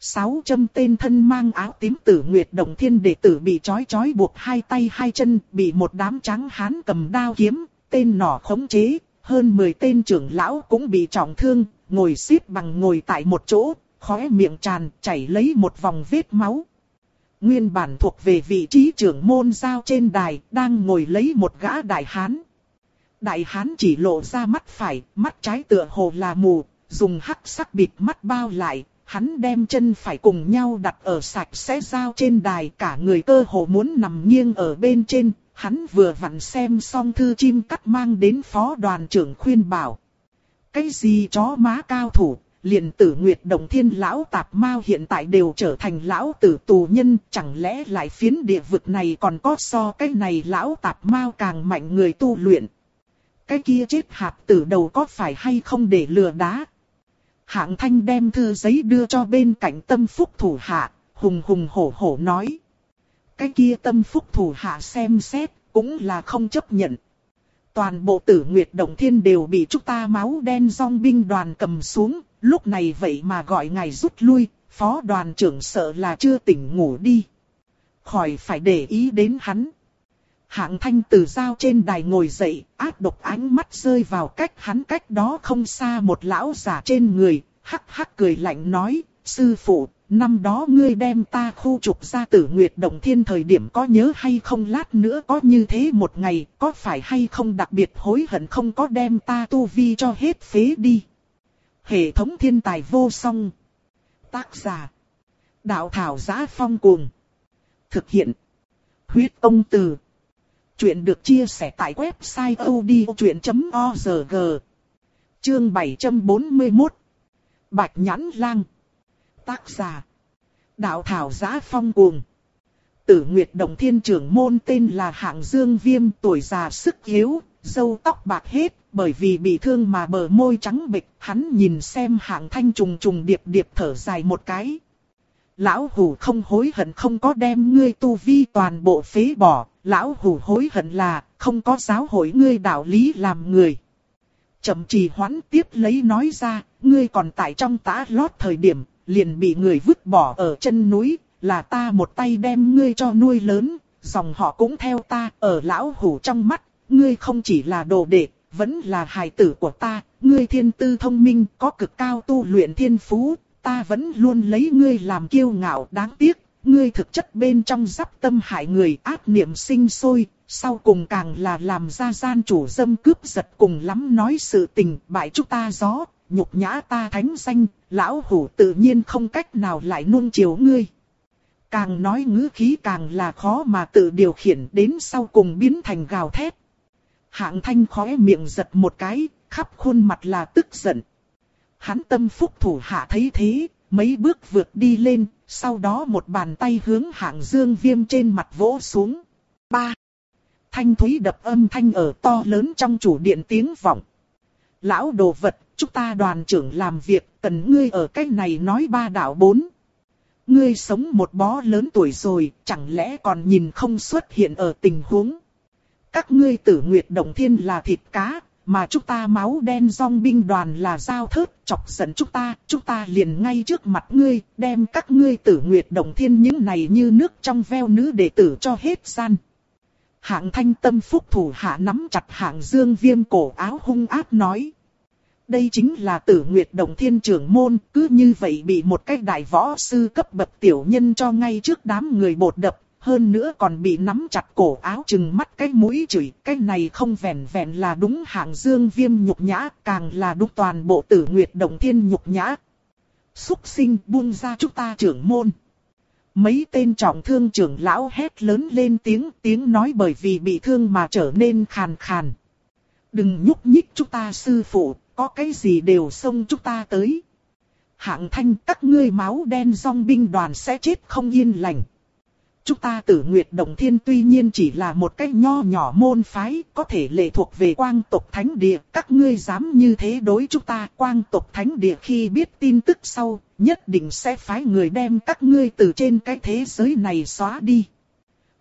Sáu châm tên thân mang áo tím tử Nguyệt Đồng Thiên đệ tử bị trói trói buộc hai tay hai chân, bị một đám trắng hán cầm đao kiếm, tên nỏ khống chế, hơn 10 tên trưởng lão cũng bị trọng thương, ngồi xếp bằng ngồi tại một chỗ, khóe miệng tràn, chảy lấy một vòng vết máu. Nguyên bản thuộc về vị trí trưởng môn giao trên đài, đang ngồi lấy một gã đại hán. Đại hán chỉ lộ ra mắt phải, mắt trái tựa hồ là mù, dùng hắc sắc bịt mắt bao lại, hắn đem chân phải cùng nhau đặt ở sạch sẽ giao trên đài, cả người cơ hồ muốn nằm nghiêng ở bên trên, hắn vừa vặn xem xong thư chim cắt mang đến phó đoàn trưởng khuyên bảo. Cái gì chó má cao thủ, liền tử nguyệt đồng thiên lão tạp mao hiện tại đều trở thành lão tử tù nhân, chẳng lẽ lại phiến địa vực này còn có so cái này lão tạp mao càng mạnh người tu luyện. Cái kia chết hạt tử đầu có phải hay không để lừa đá. Hạng thanh đem thư giấy đưa cho bên cạnh tâm phúc thủ hạ, hùng hùng hổ hổ nói. Cái kia tâm phúc thủ hạ xem xét, cũng là không chấp nhận. Toàn bộ tử nguyệt đồng thiên đều bị chúng ta máu đen dòng binh đoàn cầm xuống, lúc này vậy mà gọi ngài rút lui, phó đoàn trưởng sợ là chưa tỉnh ngủ đi. Khỏi phải để ý đến hắn. Hạng thanh từ dao trên đài ngồi dậy, ác độc ánh mắt rơi vào cách hắn cách đó không xa một lão giả trên người, hắc hắc cười lạnh nói, sư phụ, năm đó ngươi đem ta khu trục ra tử nguyệt động thiên thời điểm có nhớ hay không lát nữa có như thế một ngày, có phải hay không đặc biệt hối hận không có đem ta tu vi cho hết phế đi. Hệ thống thiên tài vô song. Tác giả. Đạo thảo giá phong cuồng. Thực hiện. Huyết công từ. Chuyện được chia sẻ tại website odchuyện.org. Chương 741. Bạch Nhãn Lang. Tác giả. Đạo thảo giá phong cuồng. Tử Nguyệt Đồng Thiên trưởng môn tên là Hạng Dương Viêm tuổi già sức yếu, dâu tóc bạc hết, bởi vì bị thương mà bờ môi trắng bệch, hắn nhìn xem hạng thanh trùng trùng điệp điệp thở dài một cái. Lão hủ không hối hận không có đem ngươi tu vi toàn bộ phế bỏ, lão hủ hối hận là không có giáo hội ngươi đạo lý làm người. Chậm trì hoãn tiếp lấy nói ra, ngươi còn tại trong tã lót thời điểm, liền bị người vứt bỏ ở chân núi, là ta một tay đem ngươi cho nuôi lớn, dòng họ cũng theo ta, ở lão hủ trong mắt, ngươi không chỉ là đồ đệ, vẫn là hài tử của ta, ngươi thiên tư thông minh, có cực cao tu luyện thiên phú, ta vẫn luôn lấy ngươi làm kiêu ngạo đáng tiếc, ngươi thực chất bên trong giáp tâm hại người ác niệm sinh sôi, sau cùng càng là làm ra gian chủ dâm cướp giật cùng lắm nói sự tình bại chúng ta gió, nhục nhã ta thánh danh, lão hủ tự nhiên không cách nào lại nuông chiều ngươi. Càng nói ngữ khí càng là khó mà tự điều khiển đến sau cùng biến thành gào thét. Hạng thanh khóe miệng giật một cái, khắp khuôn mặt là tức giận. Hắn tâm phúc thủ hạ thấy thế, mấy bước vượt đi lên, sau đó một bàn tay hướng hạng dương viêm trên mặt vỗ xuống. Ba. Thanh thúy đập âm thanh ở to lớn trong chủ điện tiếng vọng. Lão đồ vật, chúng ta đoàn trưởng làm việc, cần ngươi ở cách này nói ba đạo bốn. Ngươi sống một bó lớn tuổi rồi, chẳng lẽ còn nhìn không xuất hiện ở tình huống. Các ngươi tử nguyệt động thiên là thịt cá, mà chúng ta máu đen dòng binh đoàn là dao thớt, chọc giận chúng ta, chúng ta liền ngay trước mặt ngươi, đem các ngươi tử nguyệt động thiên những này như nước trong veo nữ đệ tử cho hết gian. Hạng thanh tâm phúc thủ hạ nắm chặt hạng dương viêm cổ áo hung ác nói. Đây chính là tử nguyệt đồng thiên trưởng môn, cứ như vậy bị một cái đại võ sư cấp bậc tiểu nhân cho ngay trước đám người bột đập, hơn nữa còn bị nắm chặt cổ áo chừng mắt cái mũi chửi, cái này không vẹn vẹn là đúng hạng dương viêm nhục nhã, càng là đúng toàn bộ tử nguyệt đồng thiên nhục nhã. Xúc sinh buông ra chúng ta trưởng môn. Mấy tên trọng thương trưởng lão hét lớn lên tiếng, tiếng nói bởi vì bị thương mà trở nên khàn khàn. Đừng nhúc nhích chúng ta sư phụ, có cái gì đều xông chúng ta tới. Hạng thanh các ngươi máu đen dòng binh đoàn sẽ chết không yên lành. Chúng ta tử Nguyệt Đồng Thiên tuy nhiên chỉ là một cái nho nhỏ môn phái, có thể lệ thuộc về quang tộc thánh địa. Các ngươi dám như thế đối chúng ta quang tộc thánh địa khi biết tin tức sau, nhất định sẽ phái người đem các ngươi từ trên cái thế giới này xóa đi.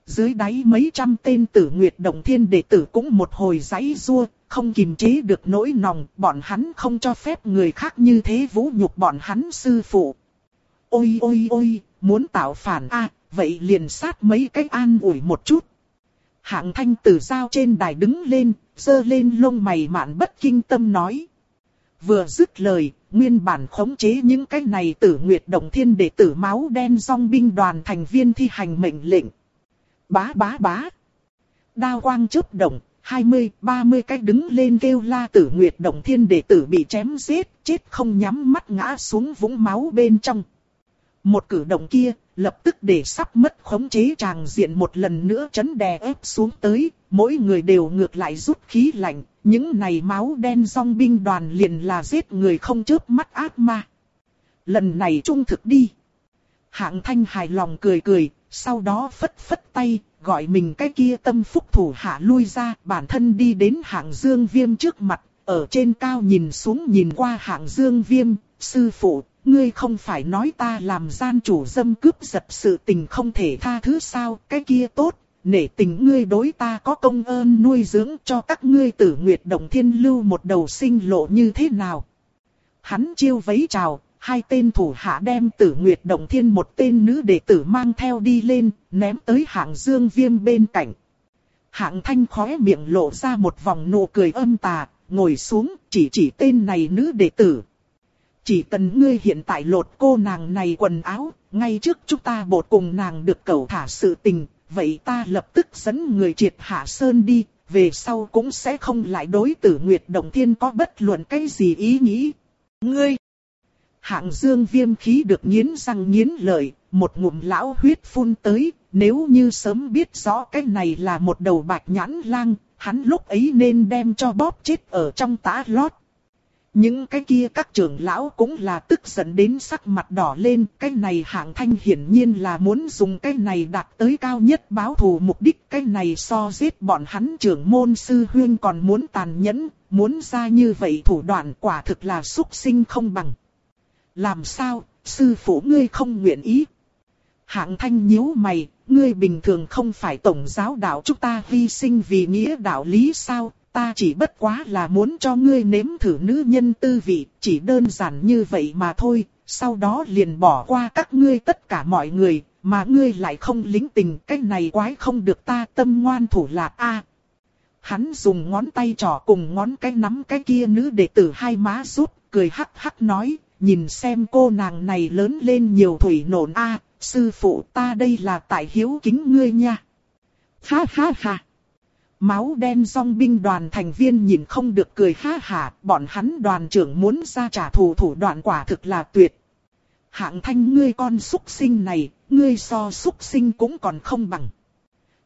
Dưới đáy mấy trăm tên tử Nguyệt Đồng Thiên đệ tử cũng một hồi giấy rua, không kiềm chế được nỗi nòng, bọn hắn không cho phép người khác như thế vũ nhục bọn hắn sư phụ. Ôi ôi ôi, muốn tạo phản a vậy liền sát mấy cái an ủi một chút. Hạng thanh tử giao trên đài đứng lên, dơ lên lông mày mạn bất kinh tâm nói. Vừa dứt lời, nguyên bản khống chế những cái này tử nguyệt động thiên đệ tử máu đen song binh đoàn thành viên thi hành mệnh lệnh. Bá bá bá. Đao quang chớp động, 20, 30 cái đứng lên kêu la tử nguyệt động thiên đệ tử bị chém giết, chết không nhắm mắt ngã xuống vũng máu bên trong. Một cử động kia, lập tức để sắp mất khống chế tràng diện một lần nữa chấn đè ép xuống tới, mỗi người đều ngược lại rút khí lạnh, những này máu đen song binh đoàn liền là giết người không chớp mắt ác ma. Lần này trung thực đi. Hạng thanh hài lòng cười cười, sau đó phất phất tay, gọi mình cái kia tâm phúc thủ hạ lui ra, bản thân đi đến hạng dương viêm trước mặt, ở trên cao nhìn xuống nhìn qua hạng dương viêm, sư phụ, ngươi không phải nói ta làm gian chủ dâm cướp giật sự tình không thể tha thứ sao, cái kia tốt, nể tình ngươi đối ta có công ơn nuôi dưỡng cho các ngươi tử nguyệt đồng thiên lưu một đầu sinh lộ như thế nào. Hắn chiêu vấy chào, hai tên thủ hạ đem tử nguyệt động thiên một tên nữ đệ tử mang theo đi lên, ném tới hạng dương viêm bên cạnh. Hạng thanh khóe miệng lộ ra một vòng nụ cười âm tà, ngồi xuống, chỉ chỉ tên này nữ đệ tử. Chỉ cần ngươi hiện tại lột cô nàng này quần áo, ngay trước chúng ta bột cùng nàng được cầu thả sự tình, vậy ta lập tức dẫn người triệt hạ sơn đi, về sau cũng sẽ không lại đối tử Nguyệt Đồng Thiên có bất luận cái gì ý nghĩ. Ngươi! Hạng dương viêm khí được nghiến răng nghiến lợi, một ngụm lão huyết phun tới, nếu như sớm biết rõ cái này là một đầu bạch nhãn lang, hắn lúc ấy nên đem cho bóp chết ở trong tã lót. Những cái kia các trưởng lão cũng là tức giận đến sắc mặt đỏ lên, cái này hạng thanh hiển nhiên là muốn dùng cái này đạt tới cao nhất báo thù mục đích, cái này so giết bọn hắn trưởng môn sư huyên còn muốn tàn nhẫn, muốn ra như vậy thủ đoạn quả thực là xúc sinh không bằng. Làm sao, sư phụ ngươi không nguyện ý? Hạng thanh nhíu mày, ngươi bình thường không phải tổng giáo đạo chúng ta hy sinh vì nghĩa đạo lý sao, ta chỉ bất quá là muốn cho ngươi nếm thử nữ nhân tư vị, chỉ đơn giản như vậy mà thôi, sau đó liền bỏ qua các ngươi tất cả mọi người, mà ngươi lại không lính tình, cái này quái không được ta tâm ngoan thủ lạc a. hắn dùng ngón tay trỏ cùng ngón cái nắm cái kia nữ đệ tử hai má rút, cười hắc hắc nói, nhìn xem cô nàng này lớn lên nhiều thủy nổn a sư phụ ta đây là tại hiếu kính ngươi nha. Ha ha ha. Máu đen song binh đoàn thành viên nhìn không được cười ha hả, bọn hắn đoàn trưởng muốn ra trả thù thủ đoạn quả thực là tuyệt. Hạng thanh ngươi con xuất sinh này, ngươi so xuất sinh cũng còn không bằng.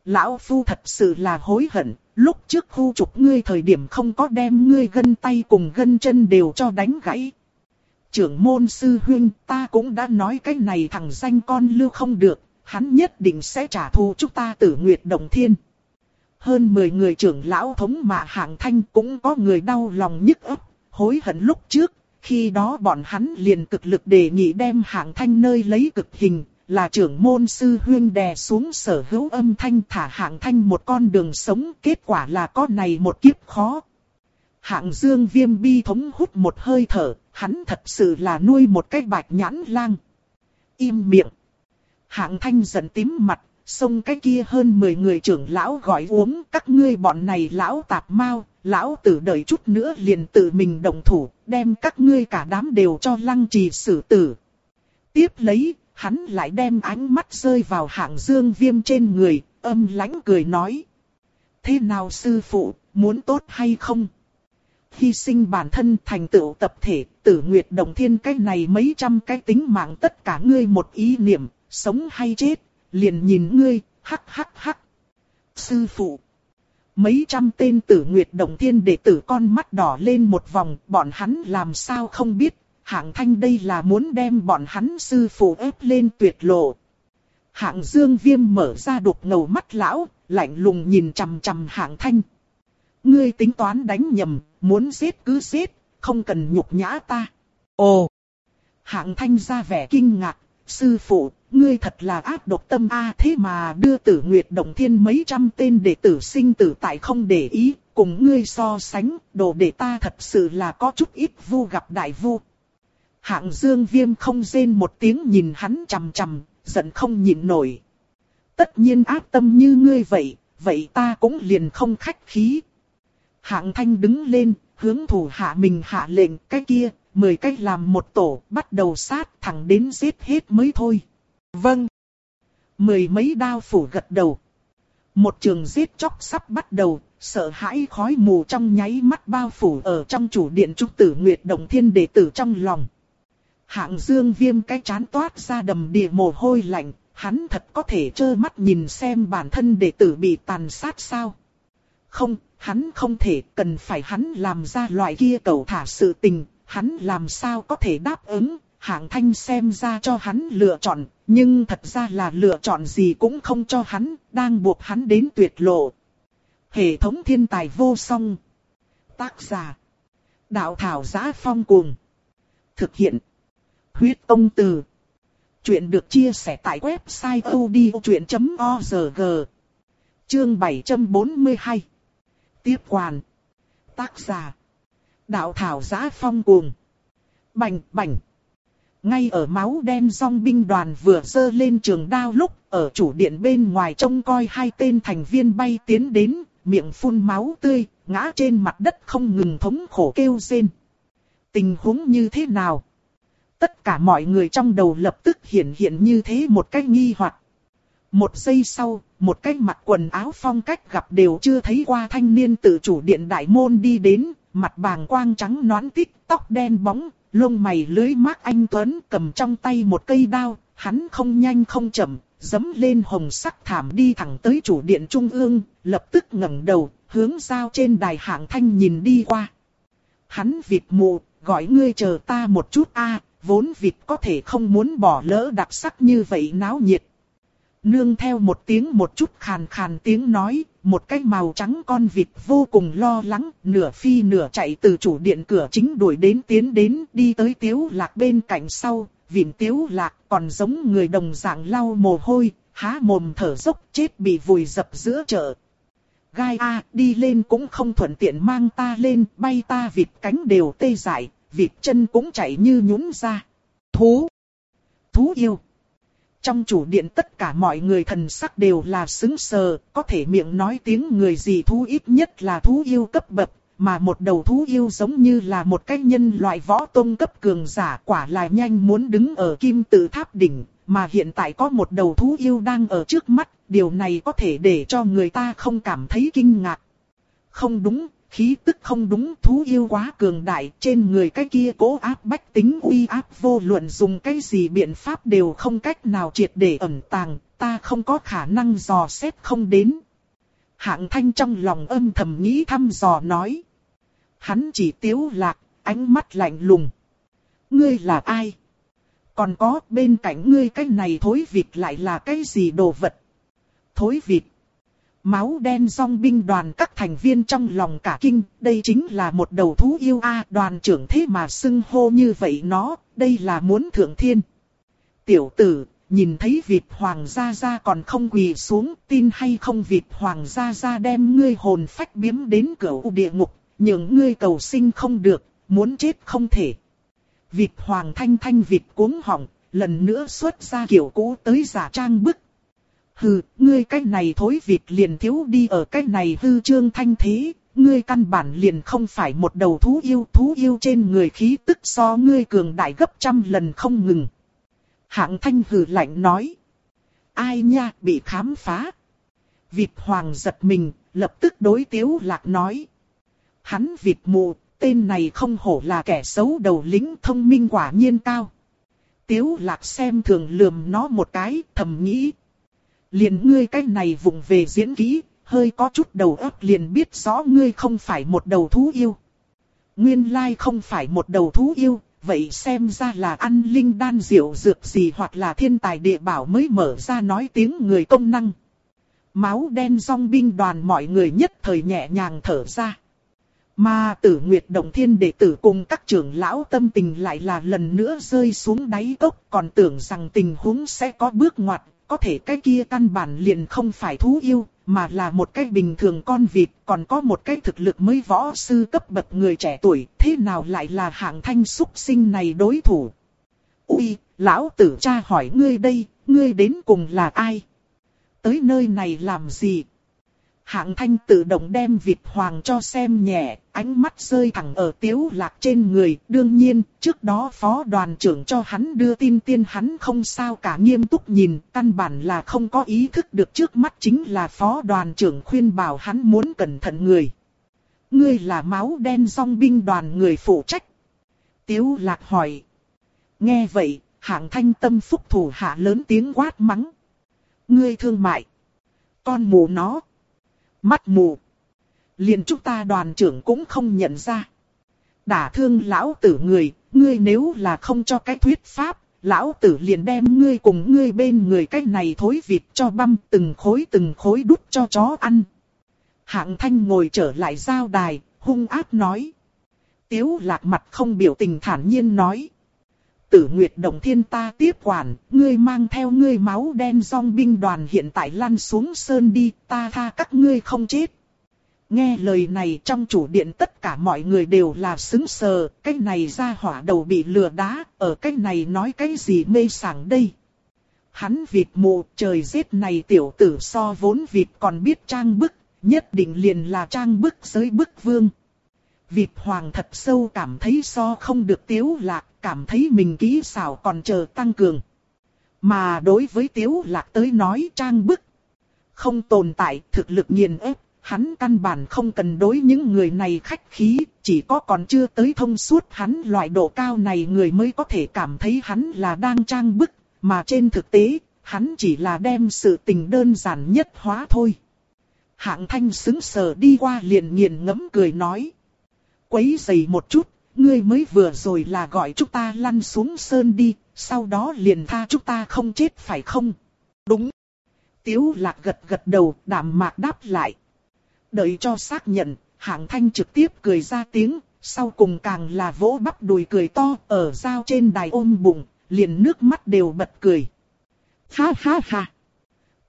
Lão Phu thật sự là hối hận, lúc trước khu trục ngươi thời điểm không có đem ngươi gân tay cùng gân chân đều cho đánh gãy. Trưởng môn sư huyên ta cũng đã nói cái này thằng danh con lưu không được, hắn nhất định sẽ trả thù chúng ta tử nguyệt đồng thiên. Hơn 10 người trưởng lão thống mà hạng thanh cũng có người đau lòng nhức ấp, hối hận lúc trước, khi đó bọn hắn liền cực lực đề nghị đem hạng thanh nơi lấy cực hình, là trưởng môn sư huyên đè xuống sở hữu âm thanh thả hạng thanh một con đường sống, kết quả là có này một kiếp khó. Hạng dương viêm bi thống hút một hơi thở, hắn thật sự là nuôi một cái bạch nhãn lang. Im miệng. Hạng thanh giận tím mặt, xông cái kia hơn 10 người trưởng lão gọi uống các ngươi bọn này lão tạp mau, lão tử đợi chút nữa liền tự mình đồng thủ, đem các ngươi cả đám đều cho lăng trì xử tử. Tiếp lấy, hắn lại đem ánh mắt rơi vào hạng dương viêm trên người, âm lãnh cười nói. Thế nào sư phụ, muốn tốt hay không? Hy sinh bản thân thành tựu tập thể, tử nguyệt đồng thiên cái này mấy trăm cái tính mạng tất cả ngươi một ý niệm, sống hay chết, liền nhìn ngươi, hắc hắc hắc. Sư phụ. Mấy trăm tên tử nguyệt đồng thiên đệ tử con mắt đỏ lên một vòng, bọn hắn làm sao không biết, hạng thanh đây là muốn đem bọn hắn sư phụ ép lên tuyệt lộ. Hạng dương viêm mở ra đục ngầu mắt lão, lạnh lùng nhìn chằm chằm hạng thanh. Ngươi tính toán đánh nhầm, muốn giết cứ giết, không cần nhục nhã ta. Ồ! Hạng thanh ra vẻ kinh ngạc, sư phụ, ngươi thật là ác độc tâm a thế mà đưa tử nguyệt động thiên mấy trăm tên đệ tử sinh tử tại không để ý, cùng ngươi so sánh, đồ đệ ta thật sự là có chút ít vu gặp đại vu. Hạng dương viêm không rên một tiếng nhìn hắn chằm chằm, giận không nhịn nổi. Tất nhiên ác tâm như ngươi vậy, vậy ta cũng liền không khách khí. Hạng thanh đứng lên, hướng thủ hạ mình hạ lệnh cái kia, mười cách làm một tổ, bắt đầu sát thẳng đến giết hết mới thôi. Vâng. Mười mấy đao phủ gật đầu. Một trường giết chóc sắp bắt đầu, sợ hãi khói mù trong nháy mắt bao phủ ở trong chủ điện trúc tử Nguyệt Đồng Thiên đệ tử trong lòng. Hạng dương viêm cái chán toát ra đầm địa mồ hôi lạnh, hắn thật có thể trơ mắt nhìn xem bản thân đệ tử bị tàn sát sao. Không, hắn không thể cần phải hắn làm ra loại kia cầu thả sự tình, hắn làm sao có thể đáp ứng, hạng thanh xem ra cho hắn lựa chọn, nhưng thật ra là lựa chọn gì cũng không cho hắn, đang buộc hắn đến tuyệt lộ. Hệ thống thiên tài vô song. Tác giả. Đạo thảo giá phong cuồng. Thực hiện. Huyết ông từ. Chuyện được chia sẻ tại website odchuyện.org. Chương 742. Tiếp quản. Tác giả. Đạo thảo giá phong cuồng. Bành bành. Ngay ở máu đen song binh đoàn vừa dơ lên trường đao lúc, ở chủ điện bên ngoài trông coi hai tên thành viên bay tiến đến, miệng phun máu tươi, ngã trên mặt đất không ngừng thống khổ kêu rên. Tình huống như thế nào? Tất cả mọi người trong đầu lập tức hiện hiện như thế một cách nghi hoặc. Một giây sau, một cái mặc quần áo phong cách gặp đều chưa thấy qua thanh niên tự chủ điện đại môn đi đến, mặt bàng quang trắng nón tích tóc đen bóng, lông mày lưới mát anh Tuấn cầm trong tay một cây đao, hắn không nhanh không chậm, dấm lên hồng sắc thảm đi thẳng tới chủ điện trung ương, lập tức ngẩng đầu, hướng giao trên đài hạng thanh nhìn đi qua. Hắn vịt mù, gọi ngươi chờ ta một chút a vốn vịt có thể không muốn bỏ lỡ đặc sắc như vậy náo nhiệt. Nương theo một tiếng một chút khàn khàn tiếng nói, một cái màu trắng con vịt vô cùng lo lắng, nửa phi nửa chạy từ chủ điện cửa chính đuổi đến tiến đến, đi tới tiếu lạc bên cạnh sau, vịn tiếu lạc còn giống người đồng dạng lau mồ hôi, há mồm thở dốc chết bị vùi dập giữa chợ. Gai A đi lên cũng không thuận tiện mang ta lên, bay ta vịt cánh đều tê dại, vịt chân cũng chạy như nhún ra. Thú! Thú yêu! Trong chủ điện tất cả mọi người thần sắc đều là xứng sờ, có thể miệng nói tiếng người gì thú ít nhất là thú yêu cấp bậc, mà một đầu thú yêu giống như là một cái nhân loại võ tôn cấp cường giả quả là nhanh muốn đứng ở kim tự tháp đỉnh, mà hiện tại có một đầu thú yêu đang ở trước mắt, điều này có thể để cho người ta không cảm thấy kinh ngạc. Không đúng, khí tức không đúng, thú yêu quá cường đại, trên người cái kia cố áp bách tính uy áp vô luận dùng cái gì biện pháp đều không cách nào triệt để ẩn tàng, ta không có khả năng dò xét không đến. Hạng thanh trong lòng âm thầm nghĩ thăm dò nói. Hắn chỉ tiếu lạc, ánh mắt lạnh lùng. Ngươi là ai? Còn có bên cạnh ngươi cái này thối vịt lại là cái gì đồ vật? Thối vịt. Máu đen song binh đoàn các thành viên trong lòng cả kinh, đây chính là một đầu thú yêu a đoàn trưởng thế mà xưng hô như vậy nó, đây là muốn thượng thiên. Tiểu tử, nhìn thấy vịt hoàng gia gia còn không quỳ xuống, tin hay không vịt hoàng gia gia đem ngươi hồn phách biếm đến cửa địa ngục, những ngươi cầu sinh không được, muốn chết không thể. Vịt hoàng thanh thanh vịt cuống họng, lần nữa xuất ra kiểu cũ tới giả trang bức. Hừ, ngươi cái này thối vịt liền thiếu đi ở cái này hư trương thanh thế, ngươi căn bản liền không phải một đầu thú yêu, thú yêu trên người khí tức so ngươi cường đại gấp trăm lần không ngừng. Hạng thanh hừ lạnh nói. Ai nha, bị khám phá. Vịt hoàng giật mình, lập tức đối tiếu lạc nói. Hắn vịt mù, tên này không hổ là kẻ xấu đầu lính thông minh quả nhiên cao. Tiếu lạc xem thường lườm nó một cái, thầm nghĩ. Liền ngươi cái này vùng về diễn kỹ, hơi có chút đầu óc liền biết rõ ngươi không phải một đầu thú yêu. Nguyên lai không phải một đầu thú yêu, vậy xem ra là ăn linh đan diệu dược gì hoặc là thiên tài địa bảo mới mở ra nói tiếng người công năng. Máu đen song binh đoàn mọi người nhất thời nhẹ nhàng thở ra. Mà tử Nguyệt Động Thiên đệ tử cùng các trưởng lão tâm tình lại là lần nữa rơi xuống đáy cốc còn tưởng rằng tình huống sẽ có bước ngoặt, có thể cái kia căn bản liền không phải thú yêu, mà là một cái bình thường con vịt, còn có một cái thực lực mới võ sư cấp bậc người trẻ tuổi, thế nào lại là hạng thanh súc sinh này đối thủ? Ui, lão tử cha hỏi ngươi đây, ngươi đến cùng là ai? Tới nơi này làm gì? Hạng thanh tự động đem vịt hoàng cho xem nhẹ, ánh mắt rơi thẳng ở tiếu lạc trên người. Đương nhiên, trước đó phó đoàn trưởng cho hắn đưa tin tiên hắn không sao cả nghiêm túc nhìn, căn bản là không có ý thức được trước mắt chính là phó đoàn trưởng khuyên bảo hắn muốn cẩn thận người. Ngươi là máu đen song binh đoàn người phụ trách. Tiếu lạc hỏi. Nghe vậy, hạng thanh tâm phúc thủ hạ lớn tiếng quát mắng. Ngươi thương mại. Con mù nó. Mắt mù. Liền chúng ta đoàn trưởng cũng không nhận ra. Đả thương lão tử người, ngươi nếu là không cho cái thuyết pháp, lão tử liền đem ngươi cùng ngươi bên người cái này thối vịt cho băm từng khối từng khối đút cho chó ăn. Hạng thanh ngồi trở lại giao đài, hung ác nói. Tiếu lạc mặt không biểu tình thản nhiên nói. Tử Nguyệt Đồng Thiên ta tiếp quản, ngươi mang theo ngươi máu đen song binh đoàn hiện tại lăn xuống sơn đi, ta tha các ngươi không chết. Nghe lời này trong chủ điện tất cả mọi người đều là xứng sờ, cái này ra hỏa đầu bị lừa đá, ở cái này nói cái gì mê sảng đây. Hắn vịt mù, trời giết này tiểu tử so vốn vịt còn biết trang bức, nhất định liền là trang bức giới bức vương. Vịt hoàng thật sâu cảm thấy so không được tiếu lạc, cảm thấy mình kỹ xảo còn chờ tăng cường. Mà đối với tiếu lạc tới nói trang bức, không tồn tại thực lực nghiền ép, hắn căn bản không cần đối những người này khách khí, chỉ có còn chưa tới thông suốt hắn loại độ cao này người mới có thể cảm thấy hắn là đang trang bức, mà trên thực tế, hắn chỉ là đem sự tình đơn giản nhất hóa thôi. Hạng thanh xứng sở đi qua liền nghiền ngẫm cười nói. Quấy giày một chút, ngươi mới vừa rồi là gọi chúng ta lăn xuống sơn đi, sau đó liền tha chúng ta không chết phải không? Đúng. Tiếu lạc gật gật đầu, đạm mạc đáp lại. Đợi cho xác nhận, hạng thanh trực tiếp cười ra tiếng, sau cùng càng là vỗ bắp đùi cười to, ở dao trên đài ôm bụng, liền nước mắt đều bật cười. Ha ha ha.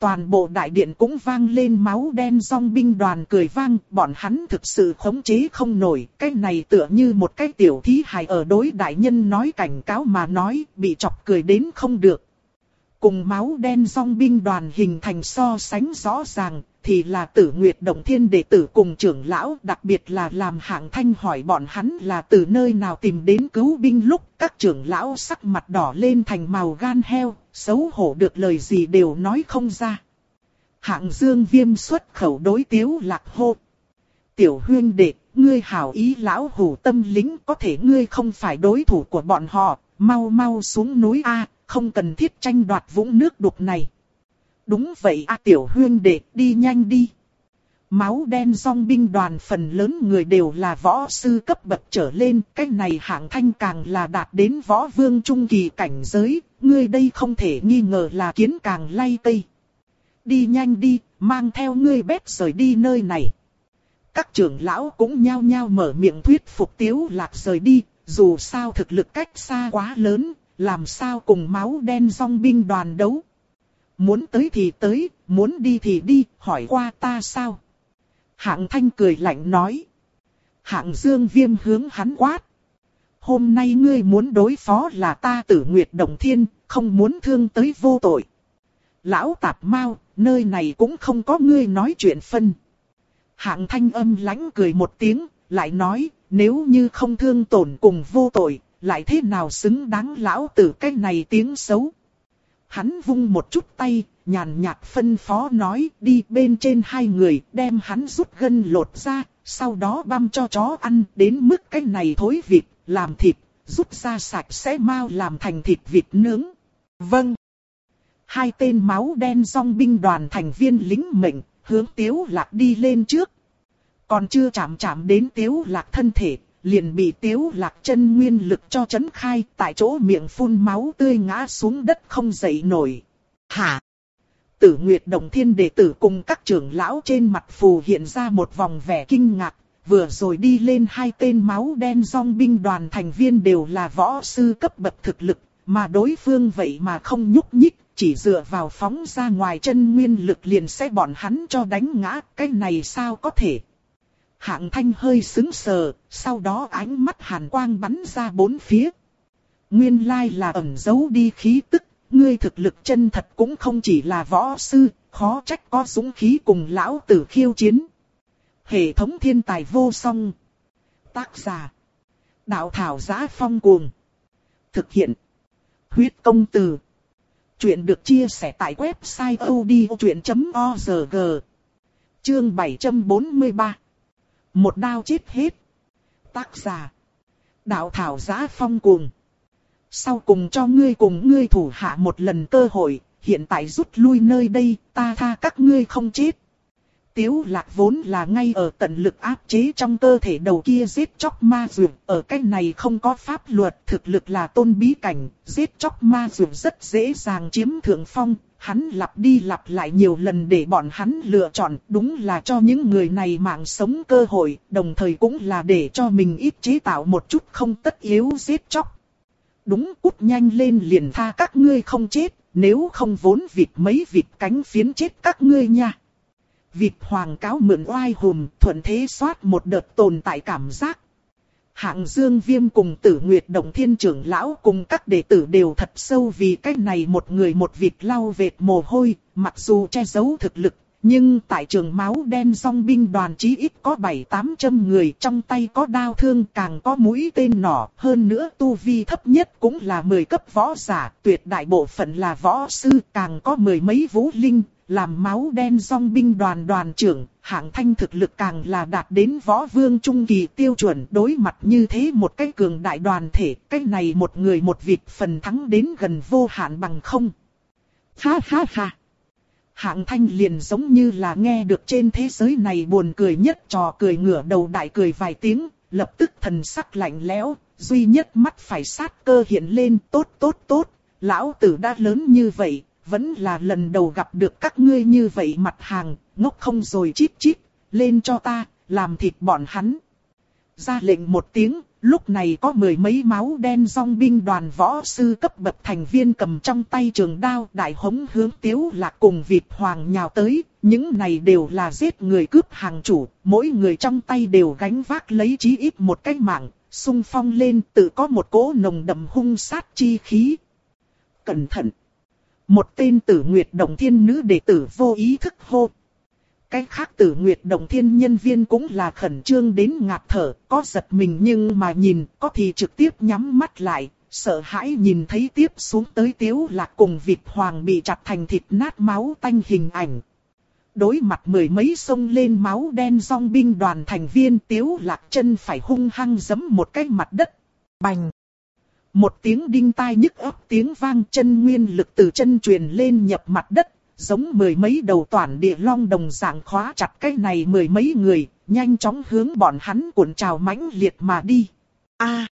Toàn bộ đại điện cũng vang lên máu đen song binh đoàn cười vang, bọn hắn thực sự khống chế không nổi, cái này tựa như một cái tiểu thí hài ở đối đại nhân nói cảnh cáo mà nói, bị chọc cười đến không được. Cùng máu đen song binh đoàn hình thành so sánh rõ ràng, thì là tử nguyệt động thiên đệ tử cùng trưởng lão, đặc biệt là làm hạng thanh hỏi bọn hắn là từ nơi nào tìm đến cứu binh lúc các trưởng lão sắc mặt đỏ lên thành màu gan heo, xấu hổ được lời gì đều nói không ra. Hạng dương viêm xuất khẩu đối tiếu lạc hô. Tiểu huyên đệ, ngươi hảo ý lão hủ tâm lính có thể ngươi không phải đối thủ của bọn họ, mau mau xuống núi A, không cần thiết tranh đoạt vũng nước đục này. Đúng vậy a tiểu huyên đệ, đi nhanh đi. Máu đen song binh đoàn phần lớn người đều là võ sư cấp bậc trở lên, cái này hạng thanh càng là đạt đến võ vương trung kỳ cảnh giới, ngươi đây không thể nghi ngờ là kiến càng lay cây. Đi nhanh đi, mang theo ngươi bét rời đi nơi này. Các trưởng lão cũng nhao nhao mở miệng thuyết phục tiếu lạc rời đi, dù sao thực lực cách xa quá lớn, làm sao cùng máu đen song binh đoàn đấu. Muốn tới thì tới, muốn đi thì đi, hỏi qua ta sao? Hạng thanh cười lạnh nói. Hạng dương viêm hướng hắn quát. Hôm nay ngươi muốn đối phó là ta tử nguyệt đồng thiên, không muốn thương tới vô tội. Lão tạp mau, nơi này cũng không có ngươi nói chuyện phân. Hạng thanh âm lãnh cười một tiếng, lại nói, nếu như không thương tổn cùng vô tội, lại thế nào xứng đáng lão tử cái này tiếng xấu. Hắn vung một chút tay, nhàn nhạt phân phó nói đi bên trên hai người đem hắn rút gân lột ra, sau đó băm cho chó ăn đến mức cái này thối vịt, làm thịt, rút ra sạch sẽ mau làm thành thịt vịt nướng. Vâng. Hai tên máu đen song binh đoàn thành viên lính mệnh, hướng tiếu lạc đi lên trước. Còn chưa chạm chạm đến tiếu lạc thân thể, liền bị tiếu lạc chân nguyên lực cho chấn khai, tại chỗ miệng phun máu tươi ngã xuống đất không dậy nổi. Hả? Tử Nguyệt Đồng Thiên đệ tử cùng các trưởng lão trên mặt phù hiện ra một vòng vẻ kinh ngạc, vừa rồi đi lên hai tên máu đen song binh đoàn thành viên đều là võ sư cấp bậc thực lực, mà đối phương vậy mà không nhúc nhích, chỉ dựa vào phóng ra ngoài chân nguyên lực liền sẽ bọn hắn cho đánh ngã, cái này sao có thể. Hạng thanh hơi sững sờ, sau đó ánh mắt hàn quang bắn ra bốn phía. Nguyên lai là ẩn giấu đi khí tức, ngươi thực lực chân thật cũng không chỉ là võ sư, khó trách có dũng khí cùng lão tử khiêu chiến. Hệ thống thiên tài vô song. Tác giả. Đạo thảo giá phong cuồng. Thực hiện. Huyết công từ. Chuyện được chia sẻ tại website odchuyện.org. Chương 743. Một đao chết hết. Tác giả. Đạo thảo giá phong cuồng. Sau cùng cho ngươi cùng ngươi thủ hạ một lần cơ hội, hiện tại rút lui nơi đây, ta tha các ngươi không chết. Tiếu lạc vốn là ngay ở tận lực áp chế trong cơ thể đầu kia giết chóc ma dược, ở cách này không có pháp luật, thực lực là tôn bí cảnh, giết chóc ma dược rất dễ dàng chiếm thượng phong, hắn lặp đi lặp lại nhiều lần để bọn hắn lựa chọn, đúng là cho những người này mạng sống cơ hội, đồng thời cũng là để cho mình ít chế tạo một chút không tất yếu giết chóc. Đúng cút nhanh lên liền tha các ngươi không chết, nếu không vốn vịt mấy vịt cánh phiến chết các ngươi nha. Vịt hoàng cáo mượn oai hùm, thuận thế xoát một đợt tồn tại cảm giác. Hạng Dương Viêm cùng tử Nguyệt Động Thiên trưởng lão cùng các đệ tử đều thật sâu vì cách này một người một vịt lau vệt mồ hôi, mặc dù che giấu thực lực, nhưng tại trường máu đen song binh đoàn chí ít có 7-800 người trong tay có đao thương càng có mũi tên nỏ, hơn nữa tu vi thấp nhất cũng là 10 cấp võ giả, tuyệt đại bộ phận là võ sư, càng có mười mấy vũ linh, làm máu đen song binh đoàn đoàn trưởng, hạng thanh thực lực càng là đạt đến võ vương trung kỳ tiêu chuẩn đối mặt như thế một cái cường đại đoàn thể, cái này một người một vịt phần thắng đến gần vô hạn bằng không. Ha ha ha! Hạng thanh liền giống như là nghe được trên thế giới này buồn cười nhất trò cười ngửa đầu đại cười vài tiếng, lập tức thần sắc lạnh lẽo, duy nhất mắt phải sát cơ hiện lên tốt tốt tốt, lão tử đã lớn như vậy, vẫn là lần đầu gặp được các ngươi như vậy mặt hàng, ngốc không rồi chít chít, lên cho ta, làm thịt bọn hắn. Ra lệnh một tiếng, lúc này có mười mấy máu đen song binh đoàn võ sư cấp bậc thành viên cầm trong tay trường đao đại hống hướng tiếu lạc cùng vịt hoàng nhào tới, những này đều là giết người cướp hàng chủ, mỗi người trong tay đều gánh vác lấy chí ít một cái mạng, sung phong lên tự có một cỗ nồng đậm hung sát chi khí. Cẩn thận! Một tên tử nguyệt đồng thiên nữ đệ tử vô ý thức hô cái khác tử nguyệt động thiên nhân viên cũng là khẩn trương đến ngạt thở, có giật mình nhưng mà nhìn, có thì trực tiếp nhắm mắt lại, sợ hãi nhìn thấy tiếp xuống tới tiếu lạc cùng vịt hoàng bị chặt thành thịt nát máu tanh hình ảnh. Đối mặt mười mấy sông lên máu đen song binh đoàn thành viên tiếu lạc chân phải hung hăng giấm một cái mặt đất. Bành! Một tiếng đinh tai nhức ấp tiếng vang chân nguyên lực từ chân truyền lên nhập mặt đất, giống mười mấy đầu toàn địa long đồng dạng khóa chặt cái này mười mấy người, nhanh chóng hướng bọn hắn cuộn trào mãnh liệt mà đi. A!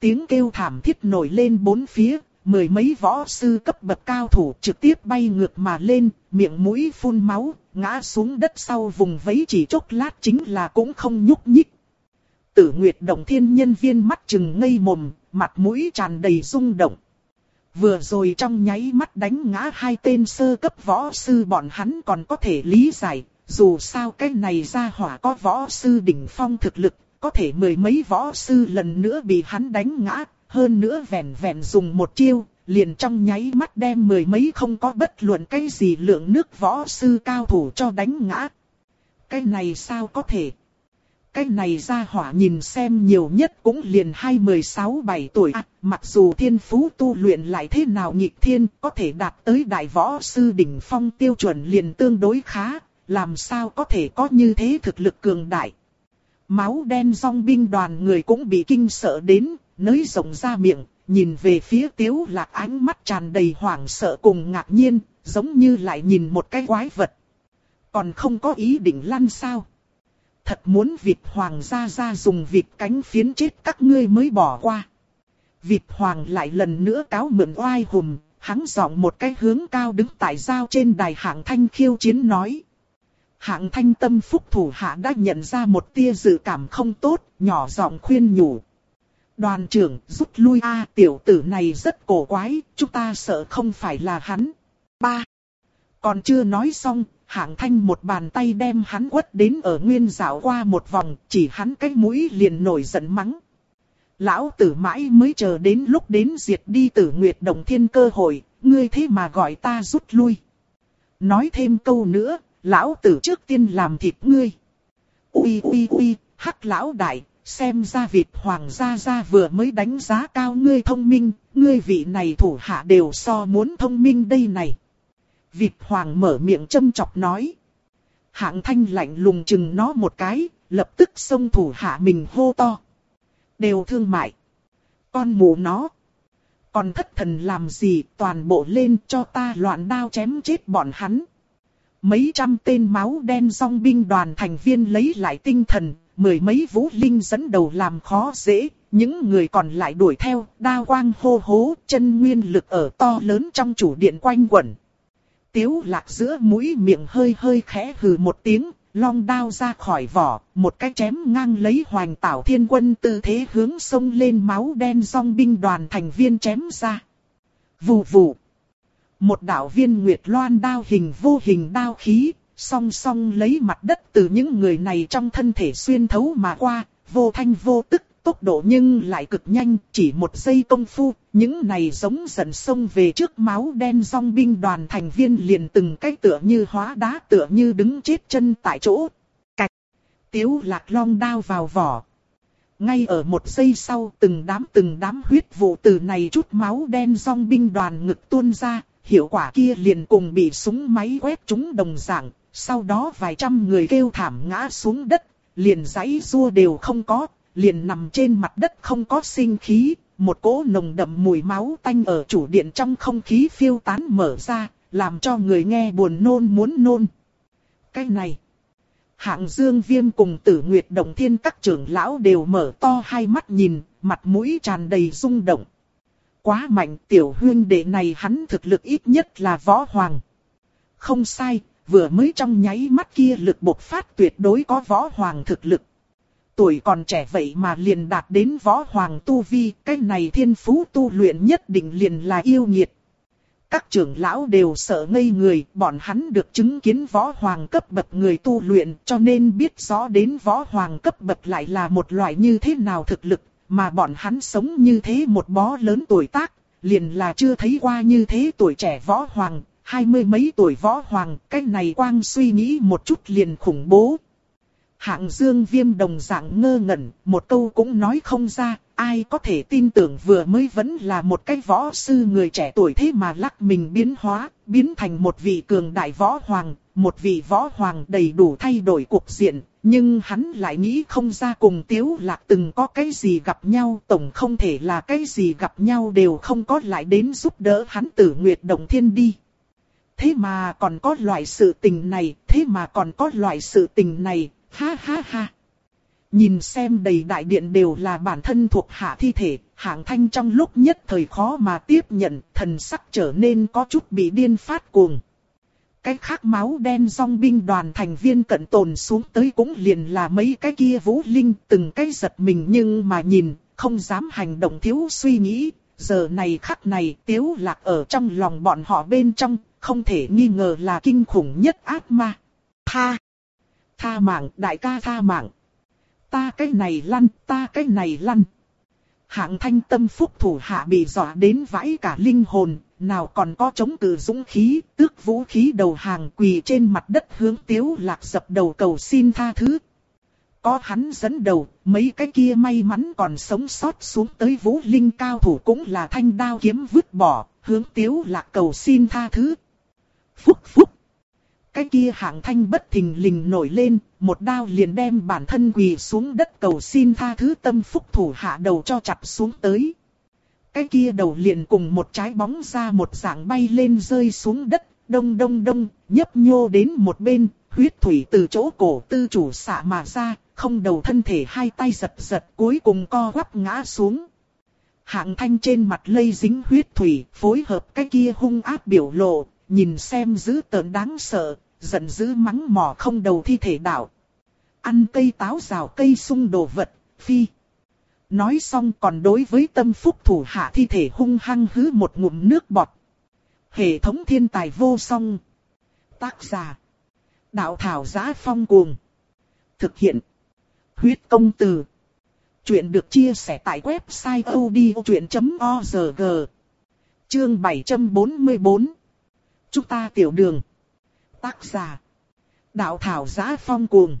tiếng kêu thảm thiết nổi lên bốn phía, mười mấy võ sư cấp bậc cao thủ trực tiếp bay ngược mà lên, miệng mũi phun máu, ngã xuống đất sau vùng vẫy chỉ chốc lát chính là cũng không nhúc nhích. Tử Nguyệt Động Thiên nhân viên mắt chừng ngây mồm, mặt mũi tràn đầy rung động. Vừa rồi trong nháy mắt đánh ngã hai tên sơ cấp võ sư bọn hắn còn có thể lý giải, dù sao cái này ra hỏa có võ sư đỉnh phong thực lực, có thể mười mấy võ sư lần nữa bị hắn đánh ngã, hơn nữa vẹn vẹn dùng một chiêu, liền trong nháy mắt đem mười mấy không có bất luận cái gì lượng nước võ sư cao thủ cho đánh ngã. Cái này sao có thể? Cái này ra hỏa nhìn xem nhiều nhất cũng liền hai mười sáu bảy tuổi. À, mặc dù thiên phú tu luyện lại thế nào nghịch thiên, có thể đạt tới đại võ sư đỉnh phong tiêu chuẩn liền tương đối khá, làm sao có thể có như thế thực lực cường đại. Máu đen dòng binh đoàn người cũng bị kinh sợ đến, nới rộng ra miệng, nhìn về phía tiếu lạc ánh mắt tràn đầy hoảng sợ cùng ngạc nhiên, giống như lại nhìn một cái quái vật. Còn không có ý định lăn sao. Thật muốn vịt hoàng gia ra dùng vịt cánh phiến chết các ngươi mới bỏ qua. Vịt hoàng lại lần nữa cáo mượn oai hùm, hắn giọng một cái hướng cao đứng tại giao trên đài hạng thanh khiêu chiến nói. Hạng thanh tâm phúc thủ hạ đã nhận ra một tia dự cảm không tốt, nhỏ giọng khuyên nhủ. Đoàn trưởng rút lui a tiểu tử này rất cổ quái, chúng ta sợ không phải là hắn. Ba. Còn chưa nói xong, hạng thanh một bàn tay đem hắn quất đến ở nguyên dạo qua một vòng, chỉ hắn cái mũi liền nổi giận mắng. Lão tử mãi mới chờ đến lúc đến diệt đi tử nguyệt đồng thiên cơ hội, ngươi thế mà gọi ta rút lui. Nói thêm câu nữa, lão tử trước tiên làm thịt ngươi. Ui ui ui, hắc lão đại, xem ra vịt Hoàng gia gia vừa mới đánh giá cao ngươi thông minh, ngươi vị này thủ hạ đều so muốn thông minh đây này. Việt Hoàng mở miệng châm chọc nói. Hạng thanh lạnh lùng chừng nó một cái, lập tức xông thủ hạ mình hô to. Đều thương mại. Con mù nó. Còn thất thần làm gì toàn bộ lên cho ta loạn đao chém chết bọn hắn. Mấy trăm tên máu đen song binh đoàn thành viên lấy lại tinh thần, mười mấy vũ linh dẫn đầu làm khó dễ, những người còn lại đuổi theo, đa quang hô hố, chân nguyên lực ở to lớn trong chủ điện quanh quẩn. Tiếu lạc giữa mũi miệng hơi hơi khẽ hừ một tiếng, long đao ra khỏi vỏ, một cái chém ngang lấy hoành tảo thiên quân tư thế hướng sông lên máu đen song binh đoàn thành viên chém ra. Vù vù. Một đạo viên nguyệt loan đao hình vô hình đao khí, song song lấy mặt đất từ những người này trong thân thể xuyên thấu mà qua, vô thanh vô tức, tốc độ nhưng lại cực nhanh, chỉ một giây công phu, những này giống dần sông về trước máu đen song binh đoàn thành viên liền từng cái tựa như hóa đá tựa như đứng chết chân tại chỗ. Cạch, tiếu lạc long đao vào vỏ. Ngay ở một giây sau từng đám từng đám huyết vụ từ này chút máu đen song binh đoàn ngực tuôn ra, hiệu quả kia liền cùng bị súng máy quét chúng đồng dạng, sau đó vài trăm người kêu thảm ngã xuống đất, liền giấy rua đều không có, liền nằm trên mặt đất không có sinh khí, một cỗ nồng đậm mùi máu tanh ở chủ điện trong không khí phiêu tán mở ra, làm cho người nghe buồn nôn muốn nôn. Cái này, hạng dương viêm cùng tử nguyệt động thiên các trưởng lão đều mở to hai mắt nhìn, mặt mũi tràn đầy rung động. Quá mạnh tiểu huyên đệ này hắn thực lực ít nhất là võ hoàng. Không sai, vừa mới trong nháy mắt kia lực bộc phát tuyệt đối có võ hoàng thực lực. Tuổi còn trẻ vậy mà liền đạt đến võ hoàng tu vi, cái này thiên phú tu luyện nhất định liền là yêu nghiệt. Các trưởng lão đều sợ ngây người, bọn hắn được chứng kiến võ hoàng cấp bậc người tu luyện cho nên biết rõ đến võ hoàng cấp bậc lại là một loại như thế nào thực lực, mà bọn hắn sống như thế một bó lớn tuổi tác, liền là chưa thấy qua như thế tuổi trẻ võ hoàng, hai mươi mấy tuổi võ hoàng, cái này quang suy nghĩ một chút liền khủng bố. Hạng dương viêm đồng dạng ngơ ngẩn, một câu cũng nói không ra, ai có thể tin tưởng vừa mới vẫn là một cái võ sư người trẻ tuổi thế mà lắc mình biến hóa, biến thành một vị cường đại võ hoàng, một vị võ hoàng đầy đủ thay đổi cuộc diện, nhưng hắn lại nghĩ không ra cùng Tiếu Lạc từng có cái gì gặp nhau, tổng không thể là cái gì gặp nhau đều không có lại đến giúp đỡ hắn tử nguyệt Đồng thiên đi. Thế mà còn có loại sự tình này, thế mà còn có loại sự tình này, ha ha ha. Nhìn xem đầy đại điện đều là bản thân thuộc hạ thi thể, hạng thanh trong lúc nhất thời khó mà tiếp nhận, thần sắc trở nên có chút bị điên phát cuồng. Cái khác máu đen song binh đoàn thành viên cận tồn xuống tới cũng liền là mấy cái kia vũ linh từng cái giật mình nhưng mà nhìn, không dám hành động thiếu suy nghĩ. Giờ này khắc này tiếu lạc ở trong lòng bọn họ bên trong, không thể nghi ngờ là kinh khủng nhất ác ma. Tha! Tha mạng, đại ca tha mạng. Ta cái này lăn, ta cái này lăn. Hạng thanh tâm phúc thủ hạ bị dọa đến vãi cả linh hồn, nào còn có chống cự dũng khí, tước vũ khí đầu hàng quỳ trên mặt đất hướng tiếu lạc dập đầu cầu xin tha thứ. Có hắn dẫn đầu, mấy cái kia may mắn còn sống sót xuống tới vũ linh cao thủ cũng là thanh đao kiếm vứt bỏ, hướng tiếu lạc cầu xin tha thứ. Phúc phúc. Cái kia hạng thanh bất thình lình nổi lên, một đao liền đem bản thân quỳ xuống đất cầu xin tha thứ tâm phúc thủ hạ đầu cho chặt xuống tới. Cái kia đầu liền cùng một trái bóng ra một dạng bay lên rơi xuống đất, đông đông đông, nhấp nhô đến một bên, huyết thủy từ chỗ cổ tư chủ xạ mà ra, không đầu thân thể hai tay giật giật cuối cùng co quắp ngã xuống. Hạng thanh trên mặt lây dính huyết thủy, phối hợp cái kia hung ác biểu lộ, nhìn xem dữ tợn đáng sợ, giận dữ mắng mỏ không đầu thi thể đảo Ăn cây táo rào cây sung đồ vật, phi. Nói xong còn đối với tâm phúc thủ hạ thi thể hung hăng hứ một ngụm nước bọt. Hệ thống thiên tài vô song. Tác giả. Đạo thảo giá phong cuồng. Thực hiện. Huyết công từ. Chuyện được chia sẻ tại website odchuyện.org. Chương 744. Chúng ta tiểu đường. Tác giả. Đạo thảo giá phong cuồng.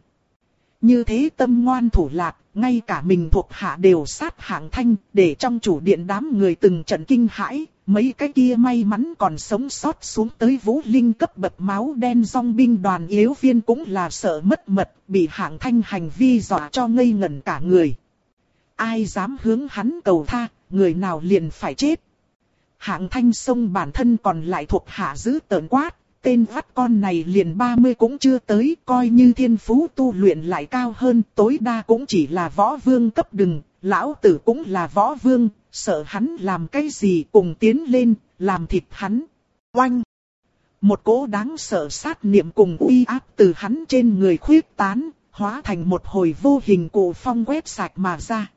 Như thế tâm ngoan thủ lạc, ngay cả mình thuộc hạ đều sát hạng thanh, để trong chủ điện đám người từng trận kinh hãi, mấy cái kia may mắn còn sống sót xuống tới vũ linh cấp bậc máu đen dòng binh đoàn yếu viên cũng là sợ mất mật, bị hạng thanh hành vi dọa cho ngây ngẩn cả người. Ai dám hướng hắn cầu tha, người nào liền phải chết. Hạng thanh sông bản thân còn lại thuộc hạ giữ tờn quát, tên vắt con này liền 30 cũng chưa tới, coi như thiên phú tu luyện lại cao hơn, tối đa cũng chỉ là võ vương cấp đừng, lão tử cũng là võ vương, sợ hắn làm cái gì cùng tiến lên, làm thịt hắn. Oanh! Một cỗ đáng sợ sát niệm cùng uy áp từ hắn trên người khuyết tán, hóa thành một hồi vô hình cổ phong quét sạch mà ra.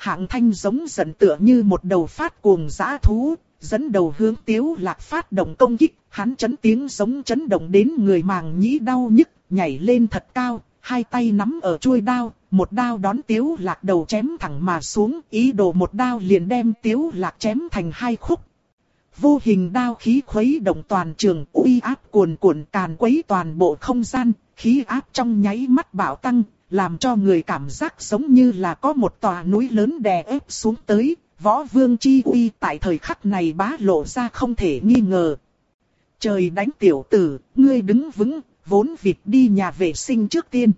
Hạng thanh giống giận tựa như một đầu phát cuồng dã thú, dẫn đầu hướng tiếu lạc phát động công kích, hắn chấn tiếng giống chấn động đến người màng nhĩ đau nhức, nhảy lên thật cao, hai tay nắm ở chuôi đao, một đao đón tiếu lạc đầu chém thẳng mà xuống, ý đồ một đao liền đem tiếu lạc chém thành hai khúc. Vô hình đao khí khuấy động toàn trường, uy áp cuồn cuộn càn quấy toàn bộ không gian, khí áp trong nháy mắt bạo tăng, làm cho người cảm giác giống như là có một tòa núi lớn đè ép xuống tới, võ vương chi uy tại thời khắc này bá lộ ra không thể nghi ngờ. Trời đánh tiểu tử, ngươi đứng vững, vốn vịt đi nhà vệ sinh trước tiên.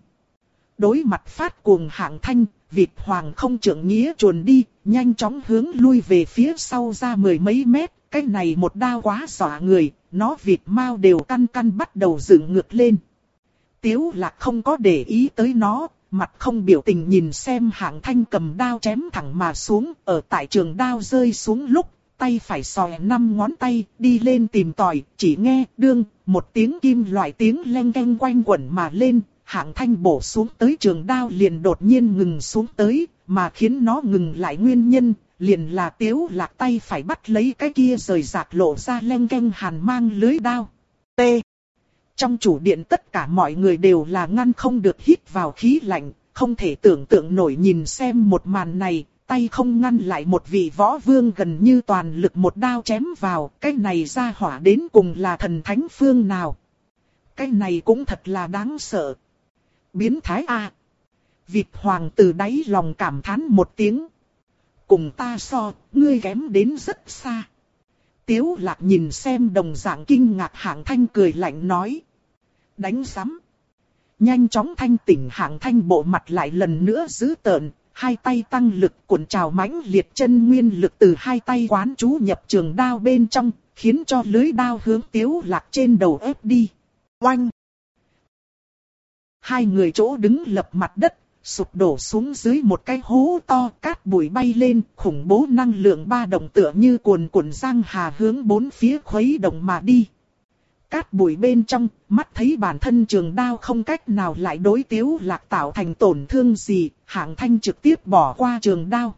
Đối mặt phát cuồng hạng thanh, vịt hoàng không trưởng nghĩa chuồn đi, nhanh chóng hướng lui về phía sau ra mười mấy mét, cái này một đao quá xỏa người, nó vịt mau đều căn căn bắt đầu dựng ngược lên. Tiếu lạc không có để ý tới nó, mặt không biểu tình nhìn xem hạng thanh cầm đao chém thẳng mà xuống, ở tại trường đao rơi xuống lúc, tay phải sòe năm ngón tay, đi lên tìm tòi, chỉ nghe, đương, một tiếng kim loại tiếng len canh quanh quẩn mà lên, hạng thanh bổ xuống tới trường đao liền đột nhiên ngừng xuống tới, mà khiến nó ngừng lại nguyên nhân, liền là tiếu lạc tay phải bắt lấy cái kia rời rạc lộ ra len canh hàn mang lưới đao. T. Trong chủ điện tất cả mọi người đều là ngăn không được hít vào khí lạnh, không thể tưởng tượng nổi nhìn xem một màn này, tay không ngăn lại một vị võ vương gần như toàn lực một đao chém vào, cái này ra hỏa đến cùng là thần thánh phương nào. Cái này cũng thật là đáng sợ. Biến thái A. Vịt hoàng từ đáy lòng cảm thán một tiếng. Cùng ta so, ngươi kém đến rất xa. Tiếu lạc nhìn xem đồng dạng kinh ngạc hạng thanh cười lạnh nói. Đánh giám. Nhanh chóng thanh tỉnh hạng thanh bộ mặt lại lần nữa giữ tợn, hai tay tăng lực cuộn trào mãnh liệt chân nguyên lực từ hai tay quán chú nhập trường đao bên trong, khiến cho lưới đao hướng tiếu lạc trên đầu ép đi. Oanh! Hai người chỗ đứng lập mặt đất, sụp đổ xuống dưới một cái hố to, cát bụi bay lên, khủng bố năng lượng ba đồng tựa như cuồn cuộn giang hà hướng bốn phía khuấy động mà đi. Cát bụi bên trong, mắt thấy bản thân trường đao không cách nào lại đối tiếu lạc tạo thành tổn thương gì, hạng thanh trực tiếp bỏ qua trường đao.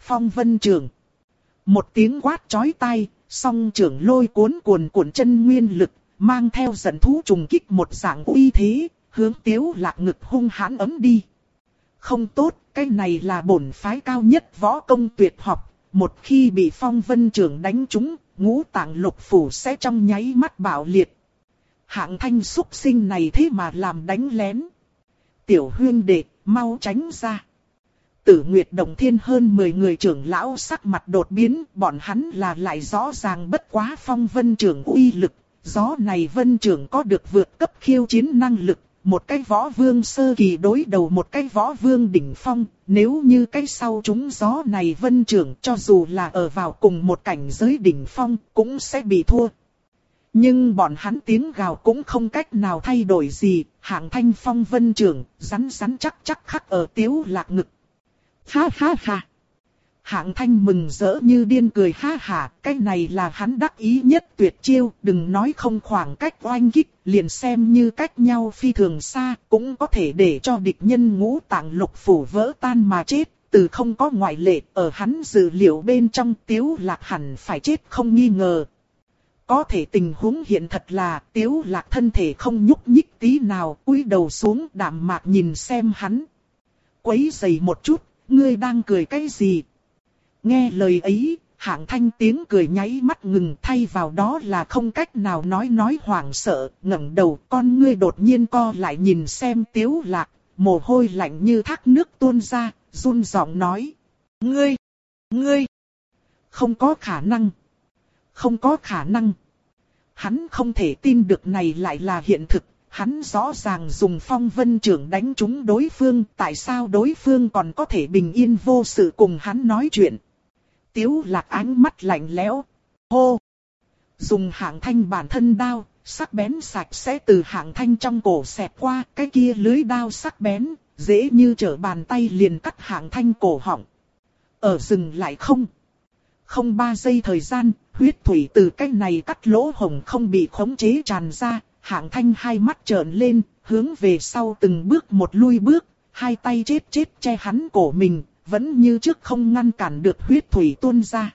Phong vân trường. Một tiếng quát chói tai, song trưởng lôi cuốn cuồn cuộn chân nguyên lực, mang theo dẫn thú trùng kích một dạng uy thế, hướng tiếu lạc ngực hung hãn ấm đi. Không tốt, cái này là bổn phái cao nhất võ công tuyệt học, một khi bị phong vân trưởng đánh trúng, ngũ tạng lục phủ sẽ trong nháy mắt bạo liệt. Hạng thanh xúc sinh này thế mà làm đánh lén. Tiểu huyên đệ, mau tránh ra. Tử Nguyệt Đồng Thiên hơn 10 người trưởng lão sắc mặt đột biến, bọn hắn là lại rõ ràng bất quá phong vân trưởng uy lực. Gió này vân trưởng có được vượt cấp khiêu chiến năng lực, một cái võ vương sơ kỳ đối đầu một cái võ vương đỉnh phong, nếu như cái sau chúng gió này vân trưởng cho dù là ở vào cùng một cảnh giới đỉnh phong cũng sẽ bị thua. Nhưng bọn hắn tiếng gào cũng không cách nào thay đổi gì, hạng thanh phong vân trưởng, rắn rắn chắc chắc khắc ở tiếu lạc ngực. Ha ha ha! Hạng thanh mừng rỡ như điên cười ha hà, cái này là hắn đắc ý nhất tuyệt chiêu, đừng nói không khoảng cách oanh kích, liền xem như cách nhau phi thường xa, cũng có thể để cho địch nhân ngũ tạng lục phủ vỡ tan mà chết, từ không có ngoại lệ, ở hắn dự liệu bên trong tiếu lạc hẳn phải chết không nghi ngờ. Có thể tình huống hiện thật là tiếu lạc thân thể không nhúc nhích tí nào, cúi đầu xuống đạm mạc nhìn xem hắn. Quấy dày một chút, ngươi đang cười cái gì, Nghe lời ấy, hạng thanh tiếng cười nháy mắt ngừng thay vào đó là không cách nào nói nói hoảng sợ, ngẩng đầu con ngươi đột nhiên co lại nhìn xem tiếu lạc, mồ hôi lạnh như thác nước tuôn ra, run giọng nói. Ngươi, ngươi, không có khả năng, không có khả năng. Hắn không thể tin được này lại là hiện thực, hắn rõ ràng dùng phong vân trưởng đánh trúng đối phương, tại sao đối phương còn có thể bình yên vô sự cùng hắn nói chuyện. Tiếu lạc ánh mắt lạnh lẽo. Hô! Dùng hạng thanh bản thân đao, sắc bén sạch sẽ từ hạng thanh trong cổ xẹp qua, cái kia lưới đao sắc bén, dễ như trở bàn tay liền cắt hạng thanh cổ họng. Ở rừng lại không. Không ba giây thời gian, huyết thủy từ cái này cắt lỗ hồng không bị khống chế tràn ra, hạng thanh hai mắt trợn lên, hướng về sau từng bước một lui bước, hai tay chết chết che hắn cổ mình, vẫn như trước không ngăn cản được huyết thủy tuôn ra.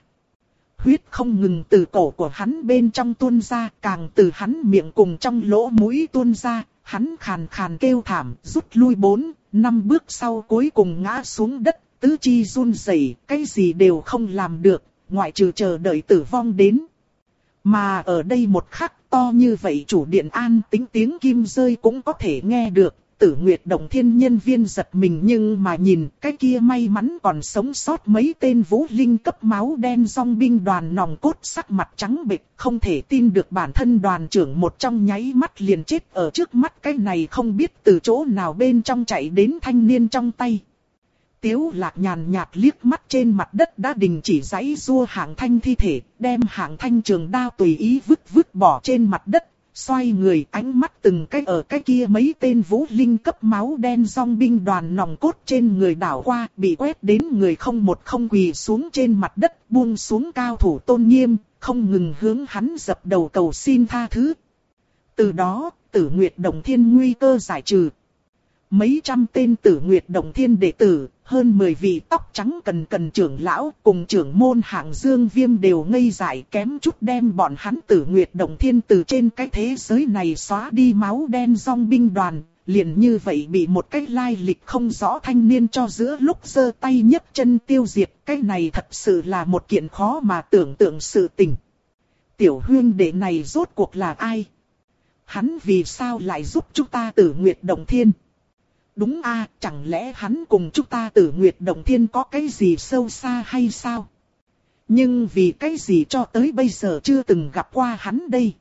Huyết không ngừng từ cổ của hắn bên trong tuôn ra, càng từ hắn miệng cùng trong lỗ mũi tuôn ra, hắn khàn khàn kêu thảm, rút lui bốn, năm bước sau cuối cùng ngã xuống đất, tứ chi run rẩy, cái gì đều không làm được, ngoại trừ chờ đợi tử vong đến. Mà ở đây một khắc to như vậy chủ điện an tính tiếng kim rơi cũng có thể nghe được, tử nguyệt động thiên nhân viên giật mình nhưng mà nhìn cái kia may mắn còn sống sót mấy tên vũ linh cấp máu đen song binh đoàn nòng cốt sắc mặt trắng bệch không thể tin được bản thân đoàn trưởng một trong nháy mắt liền chết ở trước mắt cái này không biết từ chỗ nào bên trong chạy đến thanh niên trong tay. Tiếu lạc nhàn nhạt liếc mắt trên mặt đất đã đình chỉ giấy rua hạng thanh thi thể, đem hạng thanh trường đao tùy ý vứt vứt bỏ trên mặt đất, xoay người ánh mắt từng cái ở cái kia mấy tên vũ linh cấp máu đen song binh đoàn nòng cốt trên người đảo qua, bị quét đến người không một không quỳ xuống trên mặt đất, buông xuống cao thủ tôn nghiêm, không ngừng hướng hắn dập đầu cầu xin tha thứ. Từ đó, tử nguyệt đồng thiên nguy cơ giải trừ. Mấy trăm tên tử nguyệt đồng thiên đệ tử, hơn 10 vị tóc trắng cần cần trưởng lão cùng trưởng môn hạng dương viêm đều ngây dại kém chút đem bọn hắn tử nguyệt đồng thiên từ trên cái thế giới này xóa đi máu đen rong binh đoàn, liền như vậy bị một cái lai lịch không rõ thanh niên cho giữa lúc giơ tay nhấc chân tiêu diệt, cái này thật sự là một kiện khó mà tưởng tượng sự tình. Tiểu huyên đệ này rốt cuộc là ai? Hắn vì sao lại giúp chúng ta tử nguyệt đồng thiên? Đúng a chẳng lẽ hắn cùng chúng ta tử nguyệt động thiên có cái gì sâu xa hay sao? Nhưng vì cái gì cho tới bây giờ chưa từng gặp qua hắn đây?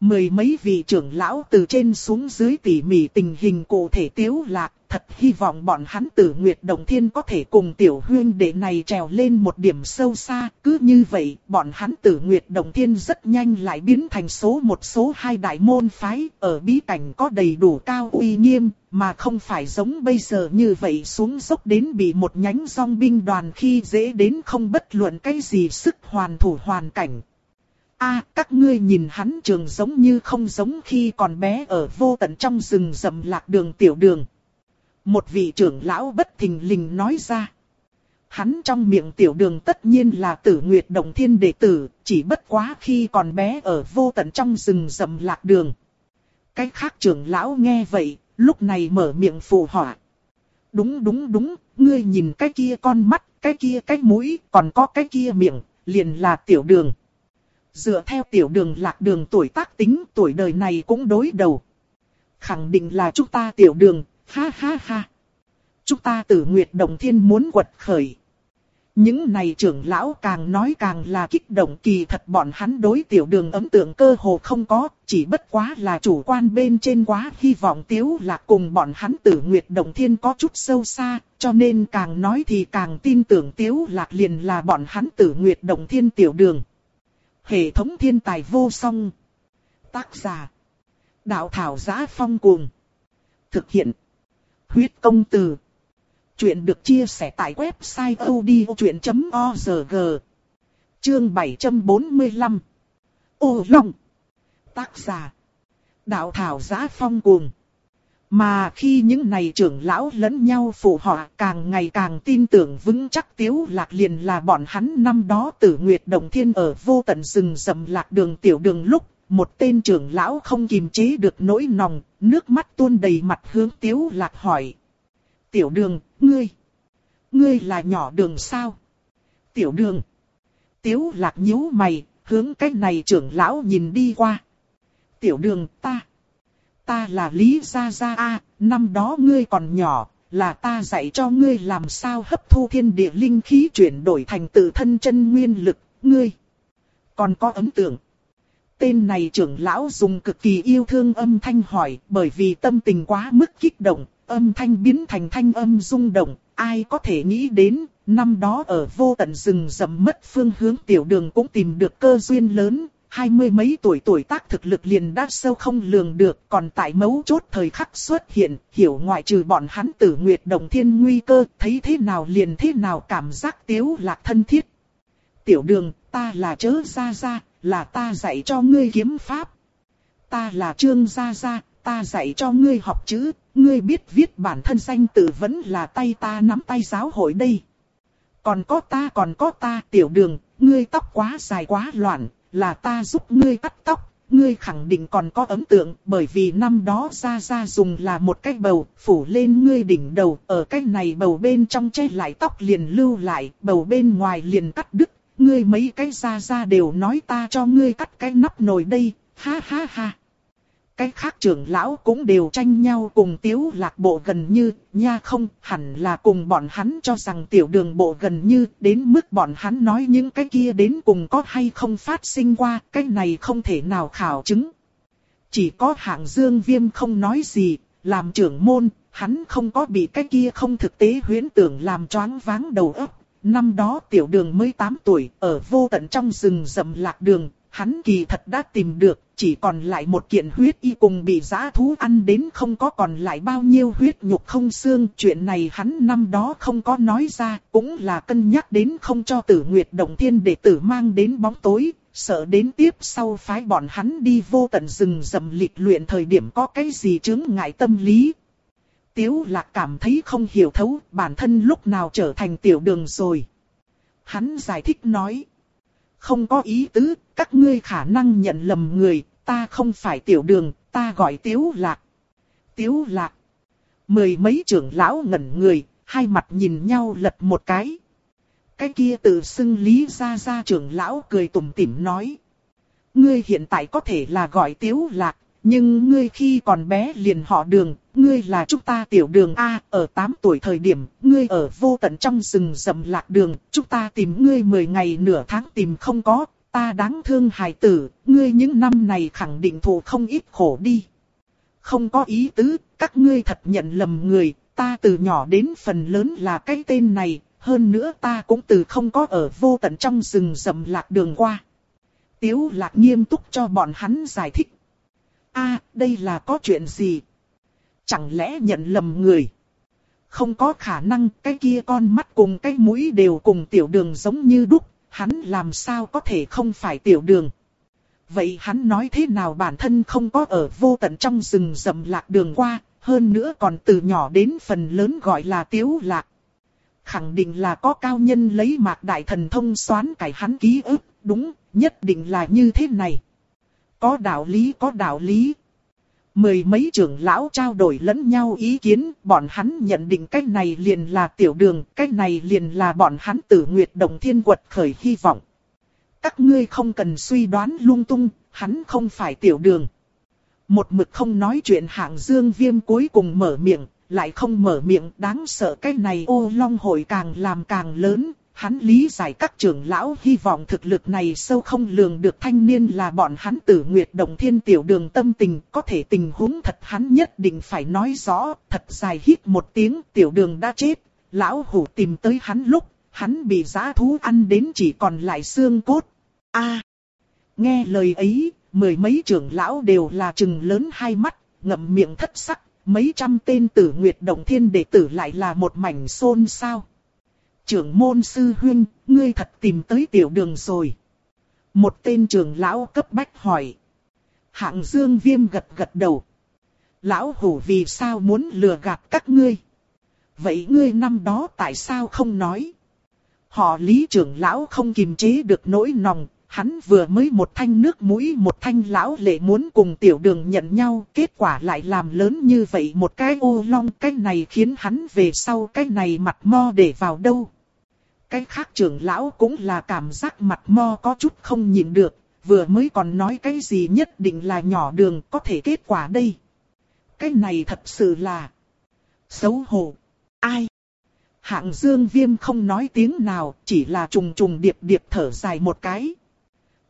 Mười mấy vị trưởng lão từ trên xuống dưới tỉ mỉ tình hình cụ thể tiếu lạc, thật hy vọng bọn hắn tử Nguyệt Đồng Thiên có thể cùng tiểu huyên đệ này trèo lên một điểm sâu xa. Cứ như vậy, bọn hắn tử Nguyệt Đồng Thiên rất nhanh lại biến thành số một số hai đại môn phái, ở bí cảnh có đầy đủ cao uy nghiêm, mà không phải giống bây giờ như vậy xuống dốc đến bị một nhánh song binh đoàn khi dễ đến không bất luận cái gì sức hoàn thủ hoàn cảnh a các ngươi nhìn hắn trường giống như không giống khi còn bé ở vô tận trong rừng rậm lạc đường tiểu đường. Một vị trưởng lão bất thình lình nói ra. Hắn trong miệng tiểu đường tất nhiên là tử nguyệt đồng thiên đệ tử, chỉ bất quá khi còn bé ở vô tận trong rừng rậm lạc đường. Cái khác trưởng lão nghe vậy, lúc này mở miệng phù họa. Đúng đúng đúng, ngươi nhìn cái kia con mắt, cái kia cái mũi, còn có cái kia miệng, liền là tiểu đường. Dựa theo tiểu đường lạc đường tuổi tác tính tuổi đời này cũng đối đầu. Khẳng định là chúng ta tiểu đường, ha ha ha. Chúng ta tử nguyệt đồng thiên muốn quật khởi. Những này trưởng lão càng nói càng là kích động kỳ thật bọn hắn đối tiểu đường ấn tượng cơ hồ không có, chỉ bất quá là chủ quan bên trên quá hy vọng tiếu là cùng bọn hắn tử nguyệt đồng thiên có chút sâu xa, cho nên càng nói thì càng tin tưởng tiếu lạc liền là bọn hắn tử nguyệt đồng thiên tiểu đường. Hệ thống thiên tài vô song. Tác giả. Đạo thảo giá phong cuồng. Thực hiện. Huyết công từ. Chuyện được chia sẻ tại website odchuyện.org. Chương 745. Ô Long. Tác giả. Đạo thảo giá phong cuồng. Mà khi những này trưởng lão lẫn nhau phụ họa càng ngày càng tin tưởng vững chắc tiếu lạc liền là bọn hắn năm đó tử nguyệt đồng thiên ở vô tận rừng rậm lạc đường tiểu đường lúc, một tên trưởng lão không kìm chế được nỗi nòng, nước mắt tuôn đầy mặt hướng tiếu lạc hỏi. Tiểu đường, ngươi, ngươi là nhỏ đường sao? Tiểu đường, tiếu lạc nhíu mày, hướng cách này trưởng lão nhìn đi qua. Tiểu đường, ta ta là Lý Gia Gia A, năm đó ngươi còn nhỏ, là ta dạy cho ngươi làm sao hấp thu thiên địa linh khí chuyển đổi thành tự thân chân nguyên lực, ngươi. Còn có ấn tượng. Tên này trưởng lão dùng cực kỳ yêu thương âm thanh hỏi, bởi vì tâm tình quá mức kích động, âm thanh biến thành thanh âm rung động, ai có thể nghĩ đến, năm đó ở vô tận rừng rậm mất phương hướng tiểu đường cũng tìm được cơ duyên lớn, hai mươi mấy tuổi tuổi tác thực lực liền đã sâu không lường được, còn tại mấu chốt thời khắc xuất hiện, hiểu ngoại trừ bọn hắn tử nguyệt đồng thiên nguy cơ, thấy thế nào liền thế nào cảm giác tiếu lạc thân thiết. Tiểu đường, ta là chớ ra ra, là ta dạy cho ngươi kiếm pháp. Ta là trương gia gia, ta dạy cho ngươi học chữ, ngươi biết viết bản thân danh tự vẫn là tay ta nắm tay giáo hội đây. Còn có ta còn có ta tiểu đường, ngươi tóc quá dài quá loạn, là ta giúp ngươi cắt tóc, ngươi khẳng định còn có ấn tượng, bởi vì năm đó ra ra dùng là một cái bầu, phủ lên ngươi đỉnh đầu, ở cái này bầu bên trong che lại tóc liền lưu lại, bầu bên ngoài liền cắt đứt, ngươi mấy cái ra ra đều nói ta cho ngươi cắt cái nắp nồi đây, ha ha ha cái khác trưởng lão cũng đều tranh nhau cùng tiếu lạc bộ gần như, nha không, hẳn là cùng bọn hắn cho rằng tiểu đường bộ gần như, đến mức bọn hắn nói những cái kia đến cùng có hay không phát sinh qua, cái này không thể nào khảo chứng. Chỉ có hạng dương viêm không nói gì, làm trưởng môn, hắn không có bị cái kia không thực tế huyễn tưởng làm choáng váng đầu óc. Năm đó tiểu đường mới 8 tuổi, ở vô tận trong rừng rậm lạc đường, hắn kỳ thật đã tìm được, chỉ còn lại một kiện huyết y cùng bị giã thú ăn đến không có còn lại bao nhiêu huyết nhục không xương. Chuyện này hắn năm đó không có nói ra, cũng là cân nhắc đến không cho tử nguyệt động thiên để tử mang đến bóng tối, sợ đến tiếp sau phái bọn hắn đi vô tận rừng rầm lịch luyện thời điểm có cái gì chứng ngại tâm lý. Tiếu lạc cảm thấy không hiểu thấu bản thân lúc nào trở thành tiểu đường rồi. Hắn giải thích nói không có ý tứ, các ngươi khả năng nhận lầm người, ta không phải tiểu đường, ta gọi tiếu lạc. Tiếu lạc. Mười mấy trưởng lão ngẩn người, hai mặt nhìn nhau lật một cái. Cái kia tự xưng lý ra ra trưởng lão cười tủm tỉm nói. Ngươi hiện tại có thể là gọi tiếu lạc, nhưng ngươi khi còn bé liền họ đường, ngươi là chúng ta tiểu đường A, ở 8 tuổi thời điểm, ngươi ở vô tận trong rừng rậm lạc đường, chúng ta tìm ngươi 10 ngày nửa tháng tìm không có, ta đáng thương hài tử, ngươi những năm này khẳng định thù không ít khổ đi. Không có ý tứ, các ngươi thật nhận lầm người, ta từ nhỏ đến phần lớn là cái tên này, hơn nữa ta cũng từ không có ở vô tận trong rừng rậm lạc đường qua. Tiếu lạc nghiêm túc cho bọn hắn giải thích a đây là có chuyện gì? Chẳng lẽ nhận lầm người? Không có khả năng cái kia con mắt cùng cái mũi đều cùng tiểu đường giống như đúc, hắn làm sao có thể không phải tiểu đường. Vậy hắn nói thế nào bản thân không có ở vô tận trong rừng rậm lạc đường qua, hơn nữa còn từ nhỏ đến phần lớn gọi là tiếu lạc. Khẳng định là có cao nhân lấy mạc đại thần thông xoán cải hắn ký ức, đúng, nhất định là như thế này. Có đạo lý có đạo lý. Mười mấy trưởng lão trao đổi lẫn nhau ý kiến, bọn hắn nhận định cái này liền là tiểu đường, cái này liền là bọn hắn tử nguyệt đồng thiên quật khởi hy vọng. Các ngươi không cần suy đoán lung tung, hắn không phải tiểu đường. Một mực không nói chuyện hạng dương viêm cuối cùng mở miệng, lại không mở miệng đáng sợ cái này ô long hội càng làm càng lớn. Hắn lý giải các trưởng lão hy vọng thực lực này sâu không lường được thanh niên là bọn hắn tử nguyệt đồng thiên tiểu đường tâm tình có thể tình huống thật hắn nhất định phải nói rõ, thật dài hít một tiếng tiểu đường đã chết, lão hủ tìm tới hắn lúc, hắn bị giá thú ăn đến chỉ còn lại xương cốt. a nghe lời ấy, mười mấy trưởng lão đều là trừng lớn hai mắt, ngậm miệng thất sắc, mấy trăm tên tử nguyệt động thiên đệ tử lại là một mảnh xôn xao. Trưởng môn sư huynh, ngươi thật tìm tới tiểu đường rồi. Một tên trưởng lão cấp bách hỏi. Hạng dương viêm gật gật đầu. Lão hủ vì sao muốn lừa gạt các ngươi? Vậy ngươi năm đó tại sao không nói? Họ lý trưởng lão không kiềm chế được nỗi nòng, hắn vừa mới một thanh nước mũi một thanh lão lệ muốn cùng tiểu đường nhận nhau, kết quả lại làm lớn như vậy một cái ô long cái này khiến hắn về sau cái này mặt mo để vào đâu. Cái khác trưởng lão cũng là cảm giác mặt mo có chút không nhìn được, vừa mới còn nói cái gì nhất định là nhỏ đường có thể kết quả đây. Cái này thật sự là xấu hổ. Ai? Hạng dương viêm không nói tiếng nào, chỉ là trùng trùng điệp điệp thở dài một cái.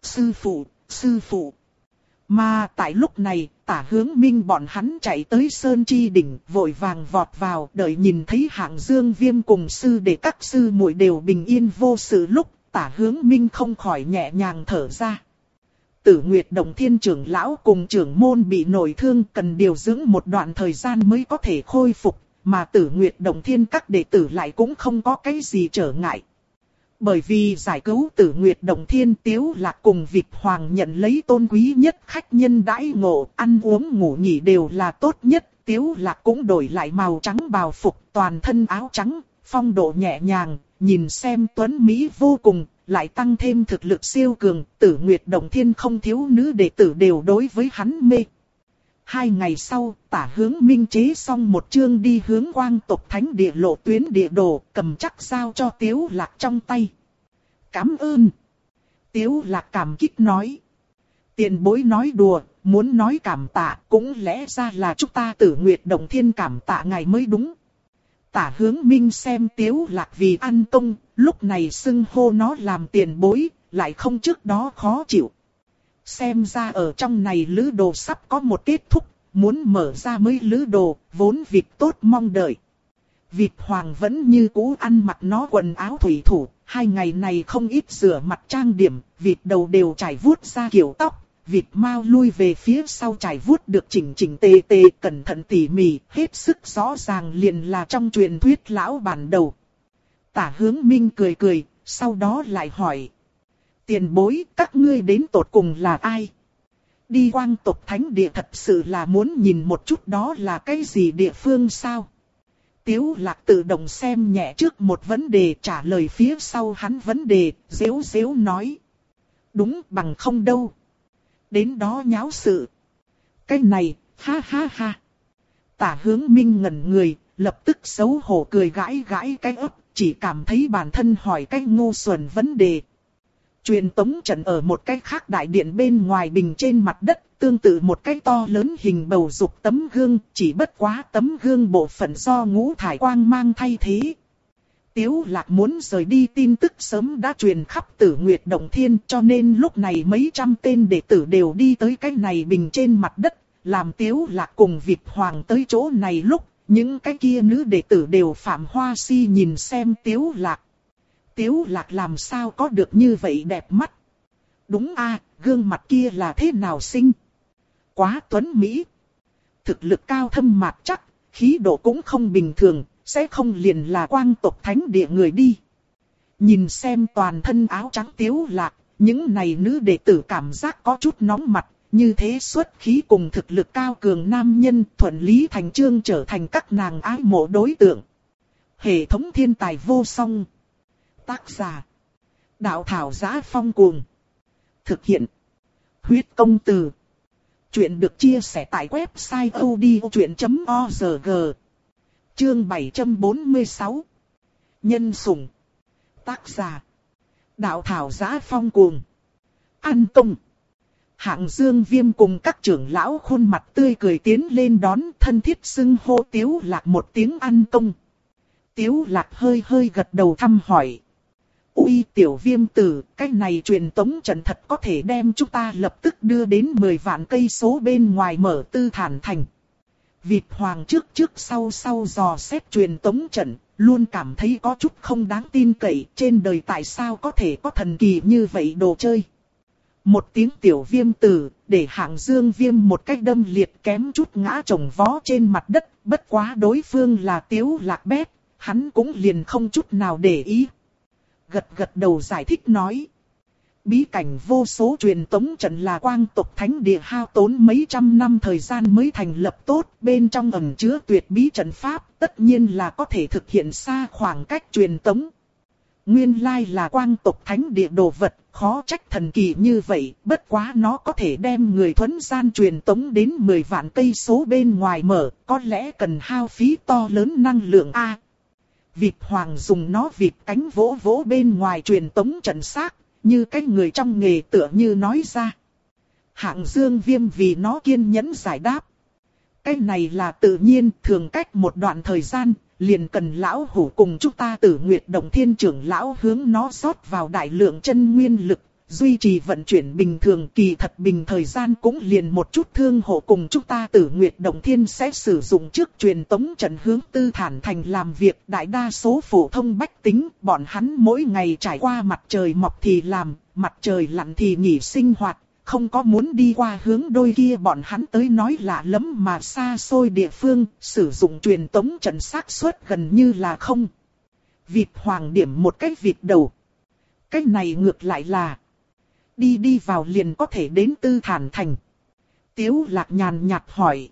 Sư phụ, sư phụ. Mà tại lúc này, tả hướng minh bọn hắn chạy tới Sơn Chi Đỉnh, vội vàng vọt vào, đợi nhìn thấy hạng dương viêm cùng sư để các sư muội đều bình yên vô sự lúc, tả hướng minh không khỏi nhẹ nhàng thở ra. Tử Nguyệt Đồng Thiên trưởng lão cùng trưởng môn bị nổi thương cần điều dưỡng một đoạn thời gian mới có thể khôi phục, mà Tử Nguyệt Đồng Thiên các đệ tử lại cũng không có cái gì trở ngại. Bởi vì giải cứu tử Nguyệt Đồng Thiên Tiếu Lạc cùng Vịt Hoàng nhận lấy tôn quý nhất khách nhân đãi ngộ, ăn uống ngủ nghỉ đều là tốt nhất. Tiếu Lạc cũng đổi lại màu trắng bào phục, toàn thân áo trắng, phong độ nhẹ nhàng, nhìn xem tuấn Mỹ vô cùng, lại tăng thêm thực lực siêu cường, tử Nguyệt Đồng Thiên không thiếu nữ đệ tử đều đối với hắn mê. Hai ngày sau, tả hướng minh chế xong một chương đi hướng quang tộc thánh địa lộ tuyến địa đồ, cầm chắc sao cho tiếu lạc trong tay. Cảm ơn. Tiếu lạc cảm kích nói. Tiền bối nói đùa, muốn nói cảm tạ, cũng lẽ ra là chúng ta tử nguyệt đồng thiên cảm tạ ngài mới đúng. Tả hướng minh xem tiếu lạc vì ăn tung, lúc này xưng hô nó làm tiền bối, lại không trước đó khó chịu. Xem ra ở trong này lữ đồ sắp có một kết thúc, muốn mở ra mới lữ đồ, vốn việc tốt mong đợi. Vịt hoàng vẫn như cũ ăn mặc nó quần áo thủy thủ, hai ngày này không ít rửa mặt trang điểm, vịt đầu đều trải vuốt ra kiểu tóc, vịt mau lui về phía sau trải vuốt được chỉnh chỉnh tề tề cẩn thận tỉ mỉ, hết sức rõ ràng liền là trong truyền thuyết lão bản đầu. Tả hướng minh cười cười, sau đó lại hỏi. Tiền bối, các ngươi đến tột cùng là ai? Đi quang tộc thánh địa thật sự là muốn nhìn một chút đó là cái gì địa phương sao? Tiếu lạc tự động xem nhẹ trước một vấn đề trả lời phía sau hắn vấn đề, dếu dếu nói. Đúng bằng không đâu. Đến đó nháo sự. Cái này, ha ha ha. Tả hướng minh ngẩn người, lập tức xấu hổ cười gãi gãi cái ấp, chỉ cảm thấy bản thân hỏi cái ngu xuẩn vấn đề. Truyền tống trận ở một cái khác đại điện bên ngoài bình trên mặt đất, tương tự một cái to lớn hình bầu dục tấm gương, chỉ bất quá tấm gương bộ phận do ngũ thải quang mang thay thế. Tiếu lạc muốn rời đi tin tức sớm đã truyền khắp tử Nguyệt Động Thiên cho nên lúc này mấy trăm tên đệ tử đều đi tới cái này bình trên mặt đất, làm tiếu lạc cùng Việt Hoàng tới chỗ này lúc, những cái kia nữ đệ tử đều phạm hoa si nhìn xem tiếu lạc. Tiếu lạc làm sao có được như vậy đẹp mắt. Đúng a gương mặt kia là thế nào xinh Quá tuấn Mỹ. Thực lực cao thâm mạc chắc, khí độ cũng không bình thường, sẽ không liền là quang tộc thánh địa người đi. Nhìn xem toàn thân áo trắng tiếu lạc, những này nữ đệ tử cảm giác có chút nóng mặt, như thế xuất khí cùng thực lực cao cường nam nhân thuận lý thành trương trở thành các nàng ái mộ đối tượng. Hệ thống thiên tài vô song. Tác giả. Đạo thảo giá phong cuồng. Thực hiện. Huyết công từ. Chuyện được chia sẻ tại website odchuyện.org. Chương 746. Nhân sủng. Tác giả. Đạo thảo giá phong cuồng. An công. Hạng Dương Viêm cùng các trưởng lão khuôn mặt tươi cười tiến lên đón thân thiết xưng hô Tiếu Lạc một tiếng ăn công. Tiếu Lạc hơi hơi gật đầu thăm hỏi. Ui tiểu viêm tử, cái này truyền tống trận thật có thể đem chúng ta lập tức đưa đến 10 vạn cây số bên ngoài mở tư thản thành. Vịt hoàng trước trước sau sau dò xét truyền tống trận, luôn cảm thấy có chút không đáng tin cậy trên đời tại sao có thể có thần kỳ như vậy đồ chơi. Một tiếng tiểu viêm tử, để hạng dương viêm một cách đâm liệt kém chút ngã trồng vó trên mặt đất, bất quá đối phương là tiếu lạc bét, hắn cũng liền không chút nào để ý. Gật gật đầu giải thích nói. Bí cảnh vô số truyền tống trận là quang tộc thánh địa hao tốn mấy trăm năm thời gian mới thành lập tốt, bên trong ẩn chứa tuyệt bí trận pháp, tất nhiên là có thể thực hiện xa khoảng cách truyền tống. Nguyên lai là quang tộc thánh địa đồ vật, khó trách thần kỳ như vậy, bất quá nó có thể đem người thuấn gian truyền tống đến 10 vạn cây số bên ngoài mở, có lẽ cần hao phí to lớn năng lượng A. Vịt hoàng dùng nó vịt cánh vỗ vỗ bên ngoài truyền tống trận xác, như cái người trong nghề tựa như nói ra. Hạng dương viêm vì nó kiên nhẫn giải đáp. Cái này là tự nhiên, thường cách một đoạn thời gian, liền cần lão hủ cùng chúng ta tử nguyệt đồng thiên trưởng lão hướng nó rót vào đại lượng chân nguyên lực, duy trì vận chuyển bình thường kỳ thật bình thời gian cũng liền một chút thương hộ cùng chúng ta tử nguyệt động thiên sẽ sử dụng trước truyền tống trận hướng tư thản thành làm việc đại đa số phổ thông bách tính, bọn hắn mỗi ngày trải qua mặt trời mọc thì làm, mặt trời lặn thì nghỉ sinh hoạt, không có muốn đi qua hướng đôi kia bọn hắn tới nói lạ lắm mà xa xôi địa phương, sử dụng truyền tống trận xác suất gần như là không. Vịt hoàng điểm một cái vịt đầu. Cái này ngược lại là đi đi vào liền có thể đến tư thản thành. Tiếu lạc nhàn nhạt hỏi.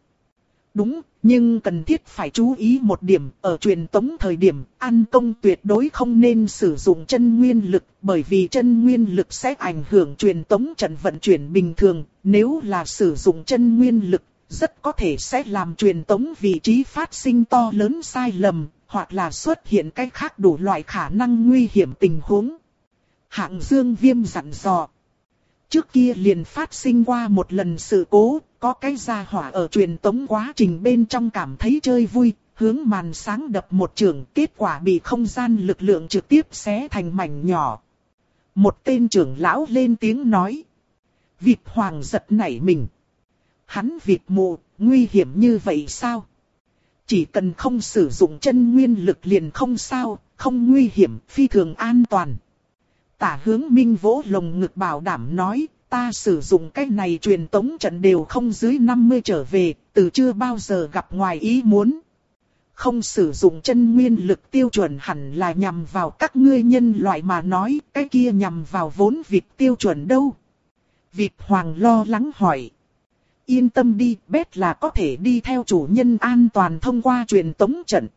Đúng, nhưng cần thiết phải chú ý một điểm, ở truyền tống thời điểm, ăn công tuyệt đối không nên sử dụng chân nguyên lực, bởi vì chân nguyên lực sẽ ảnh hưởng truyền tống trận vận chuyển bình thường, nếu là sử dụng chân nguyên lực, rất có thể sẽ làm truyền tống vị trí phát sinh to lớn sai lầm, hoặc là xuất hiện cách khác đủ loại khả năng nguy hiểm tình huống. Hạng Dương Viêm dặn dò. Trước kia liền phát sinh qua một lần sự cố, có cái gia hỏa ở truyền tống quá trình bên trong cảm thấy chơi vui, hướng màn sáng đập một trường, kết quả bị không gian lực lượng trực tiếp xé thành mảnh nhỏ. Một tên trưởng lão lên tiếng nói. Vịt hoàng giật nảy mình. Hắn vịt mù, nguy hiểm như vậy sao? Chỉ cần không sử dụng chân nguyên lực liền không sao, không nguy hiểm, phi thường an toàn. Tả hướng minh vỗ lồng ngực bảo đảm nói, ta sử dụng cái này truyền tống trận đều không dưới 50 trở về, từ chưa bao giờ gặp ngoài ý muốn. Không sử dụng chân nguyên lực tiêu chuẩn hẳn là nhằm vào các ngươi nhân loại mà nói, cái kia nhằm vào vốn việc tiêu chuẩn đâu. Vịt Hoàng lo lắng hỏi. Yên tâm đi, bét là có thể đi theo chủ nhân an toàn thông qua truyền tống trận.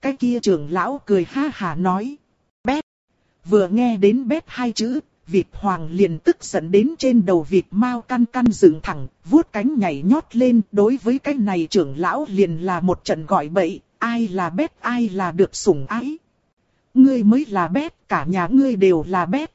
Cái kia trưởng lão cười ha hà nói. Vừa nghe đến bét hai chữ, Vịt hoàng liền tức giận đến trên đầu vịt mau căn căn dựng thẳng, vuốt cánh nhảy nhót lên. Đối với cái này trưởng lão liền là một trận gọi bậy, ai là bét ai là được sủng ái. Ngươi mới là bét, cả nhà ngươi đều là bét.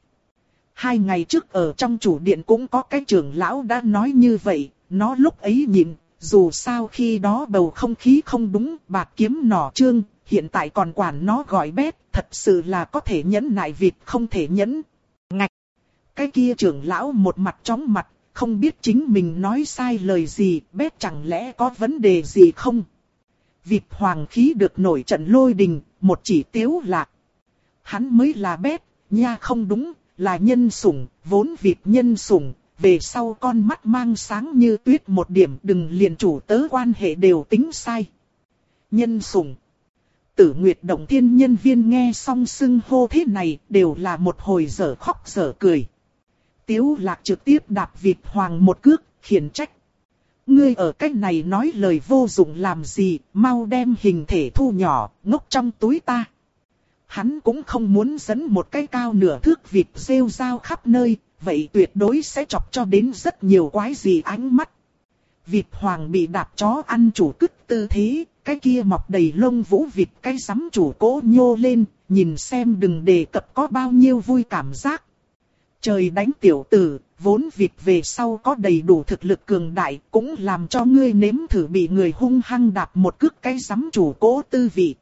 Hai ngày trước ở trong chủ điện cũng có cái trưởng lão đã nói như vậy, nó lúc ấy nhìn, dù sao khi đó bầu không khí không đúng, bạc kiếm nỏ trương, hiện tại còn quản nó gọi bét, thật sự là có thể nhẫn nại vịt không thể nhẫn. Ngạch! Cái kia trưởng lão một mặt chóng mặt, không biết chính mình nói sai lời gì, bét chẳng lẽ có vấn đề gì không? Vịt hoàng khí được nổi trận lôi đình, một chỉ tiếu lạc. Hắn mới là bét, nha không đúng, là nhân sủng, vốn vịt nhân sủng, về sau con mắt mang sáng như tuyết một điểm đừng liền chủ tớ quan hệ đều tính sai. Nhân sủng. Tử Nguyệt Động Thiên nhân viên nghe xong xưng hô thế này đều là một hồi dở khóc dở cười. Tiếu lạc trực tiếp đạp vịt hoàng một cước, khiển trách. Ngươi ở cách này nói lời vô dụng làm gì, mau đem hình thể thu nhỏ, ngốc trong túi ta. Hắn cũng không muốn dẫn một cái cao nửa thước vịt rêu rao khắp nơi, vậy tuyệt đối sẽ chọc cho đến rất nhiều quái gì ánh mắt. Vịt hoàng bị đạp chó ăn chủ cứt tư thế, cái kia mọc đầy lông vũ vịt cái sắm chủ cố nhô lên, nhìn xem đừng đề cập có bao nhiêu vui cảm giác. Trời đánh tiểu tử, vốn vịt về sau có đầy đủ thực lực cường đại, cũng làm cho ngươi nếm thử bị người hung hăng đạp một cước cái sắm chủ cố tư vị.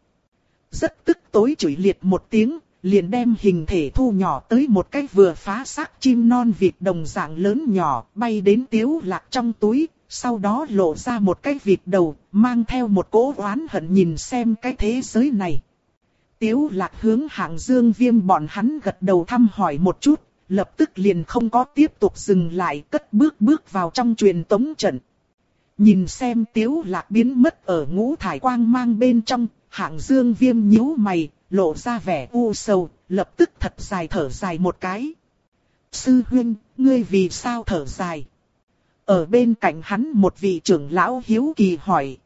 Rất tức tối chửi liệt một tiếng, liền đem hình thể thu nhỏ tới một cái vừa phá xác chim non vịt đồng dạng lớn nhỏ, bay đến tiếu lạc trong túi, sau đó lộ ra một cái vịt đầu, mang theo một cỗ oán hận nhìn xem cái thế giới này. Tiếu lạc hướng hạng dương viêm bọn hắn gật đầu thăm hỏi một chút, lập tức liền không có tiếp tục dừng lại cất bước bước vào trong truyền tống trận. Nhìn xem tiếu lạc biến mất ở ngũ thải quang mang bên trong, hạng dương viêm nhíu mày, lộ ra vẻ u sầu, lập tức thật dài thở dài một cái. Sư huynh, ngươi vì sao thở dài? Ở bên cạnh hắn một vị trưởng lão hiếu kỳ hỏi.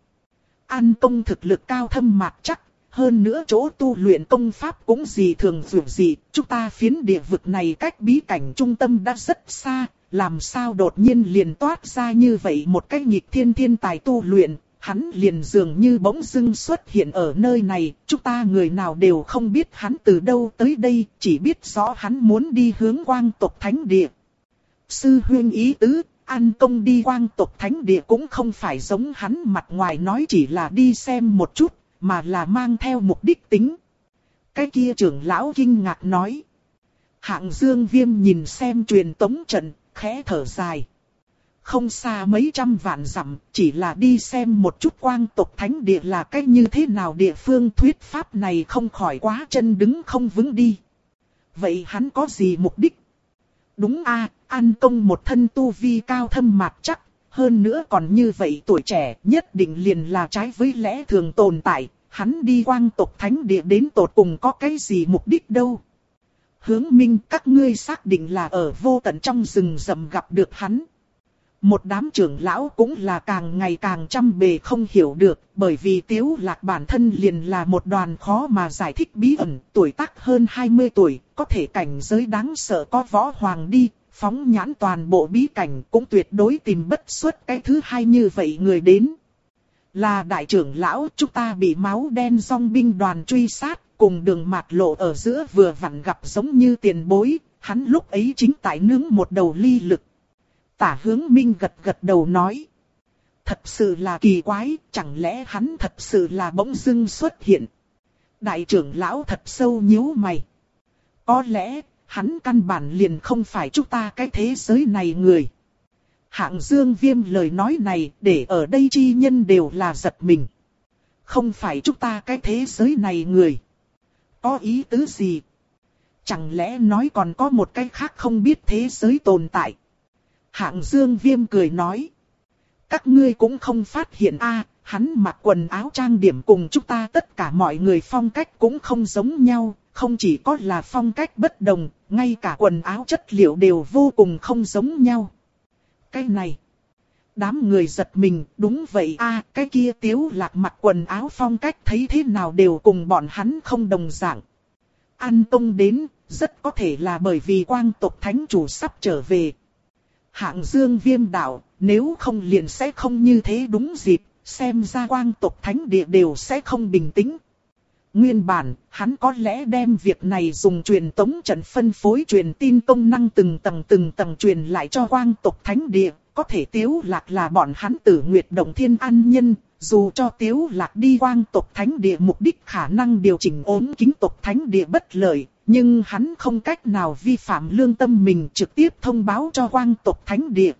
An công thực lực cao thâm mạc chắc, hơn nữa chỗ tu luyện công pháp cũng gì thường dù gì, chúng ta phiến địa vực này cách bí cảnh trung tâm đã rất xa, làm sao đột nhiên liền toát ra như vậy một cái nghịch thiên thiên tài tu luyện, hắn liền dường như bỗng dưng xuất hiện ở nơi này, chúng ta người nào đều không biết hắn từ đâu tới đây, chỉ biết rõ hắn muốn đi hướng quang tộc thánh địa. Sư huyên ý tứ, an công đi quang tộc thánh địa cũng không phải giống hắn mặt ngoài nói chỉ là đi xem một chút, mà là mang theo mục đích tính. Cái kia trưởng lão kinh ngạc nói. Hạng dương viêm nhìn xem truyền tống trận, khẽ thở dài. Không xa mấy trăm vạn dặm, chỉ là đi xem một chút quang tộc thánh địa là cách như thế nào địa phương thuyết pháp này không khỏi quá chân đứng không vững đi. Vậy hắn có gì mục đích? Đúng a An công một thân tu vi cao thâm mạc chắc, hơn nữa còn như vậy tuổi trẻ nhất định liền là trái với lẽ thường tồn tại, hắn đi quang tộc thánh địa đến tột cùng có cái gì mục đích đâu. Hướng minh các ngươi xác định là ở vô tận trong rừng rậm gặp được hắn. Một đám trưởng lão cũng là càng ngày càng chăm bề không hiểu được, bởi vì tiếu lạc bản thân liền là một đoàn khó mà giải thích bí ẩn, tuổi tác hơn 20 tuổi, có thể cảnh giới đáng sợ có võ hoàng đi, phóng nhãn toàn bộ bí cảnh cũng tuyệt đối tìm bất xuất cái thứ hai như vậy người đến. Là đại trưởng lão chúng ta bị máu đen song binh đoàn truy sát, cùng đường mạt lộ ở giữa vừa vặn gặp giống như tiền bối, hắn lúc ấy chính tại nướng một đầu ly lực. Tả hướng minh gật gật đầu nói. Thật sự là kỳ quái, chẳng lẽ hắn thật sự là bỗng dưng xuất hiện. Đại trưởng lão thật sâu nhíu mày. Có lẽ, hắn căn bản liền không phải chúng ta cái thế giới này người. Hạng dương viêm lời nói này để ở đây chi nhân đều là giật mình. Không phải chúng ta cái thế giới này người. Có ý tứ gì? Chẳng lẽ nói còn có một cái khác không biết thế giới tồn tại? Hạng dương viêm cười nói. Các ngươi cũng không phát hiện a hắn mặc quần áo trang điểm cùng chúng ta tất cả mọi người phong cách cũng không giống nhau, không chỉ có là phong cách bất đồng, ngay cả quần áo chất liệu đều vô cùng không giống nhau. Cái này, đám người giật mình, đúng vậy a cái kia tiếu lạc mặc quần áo phong cách thấy thế nào đều cùng bọn hắn không đồng dạng. An Tông đến, rất có thể là bởi vì quang tộc thánh chủ sắp trở về. Hạng dương viêm đạo, nếu không liền sẽ không như thế đúng dịp, xem ra quang tộc thánh địa đều sẽ không bình tĩnh. Nguyên bản, hắn có lẽ đem việc này dùng truyền tống trận phân phối truyền tin công năng từng tầng từng tầng truyền lại cho quang tộc thánh địa, có thể tiếu lạc là bọn hắn tử nguyệt động thiên an nhân, dù cho tiếu lạc đi quang tộc thánh địa mục đích khả năng điều chỉnh ốm kính tộc thánh địa bất lợi, nhưng hắn không cách nào vi phạm lương tâm mình trực tiếp thông báo cho quang tộc thánh địa.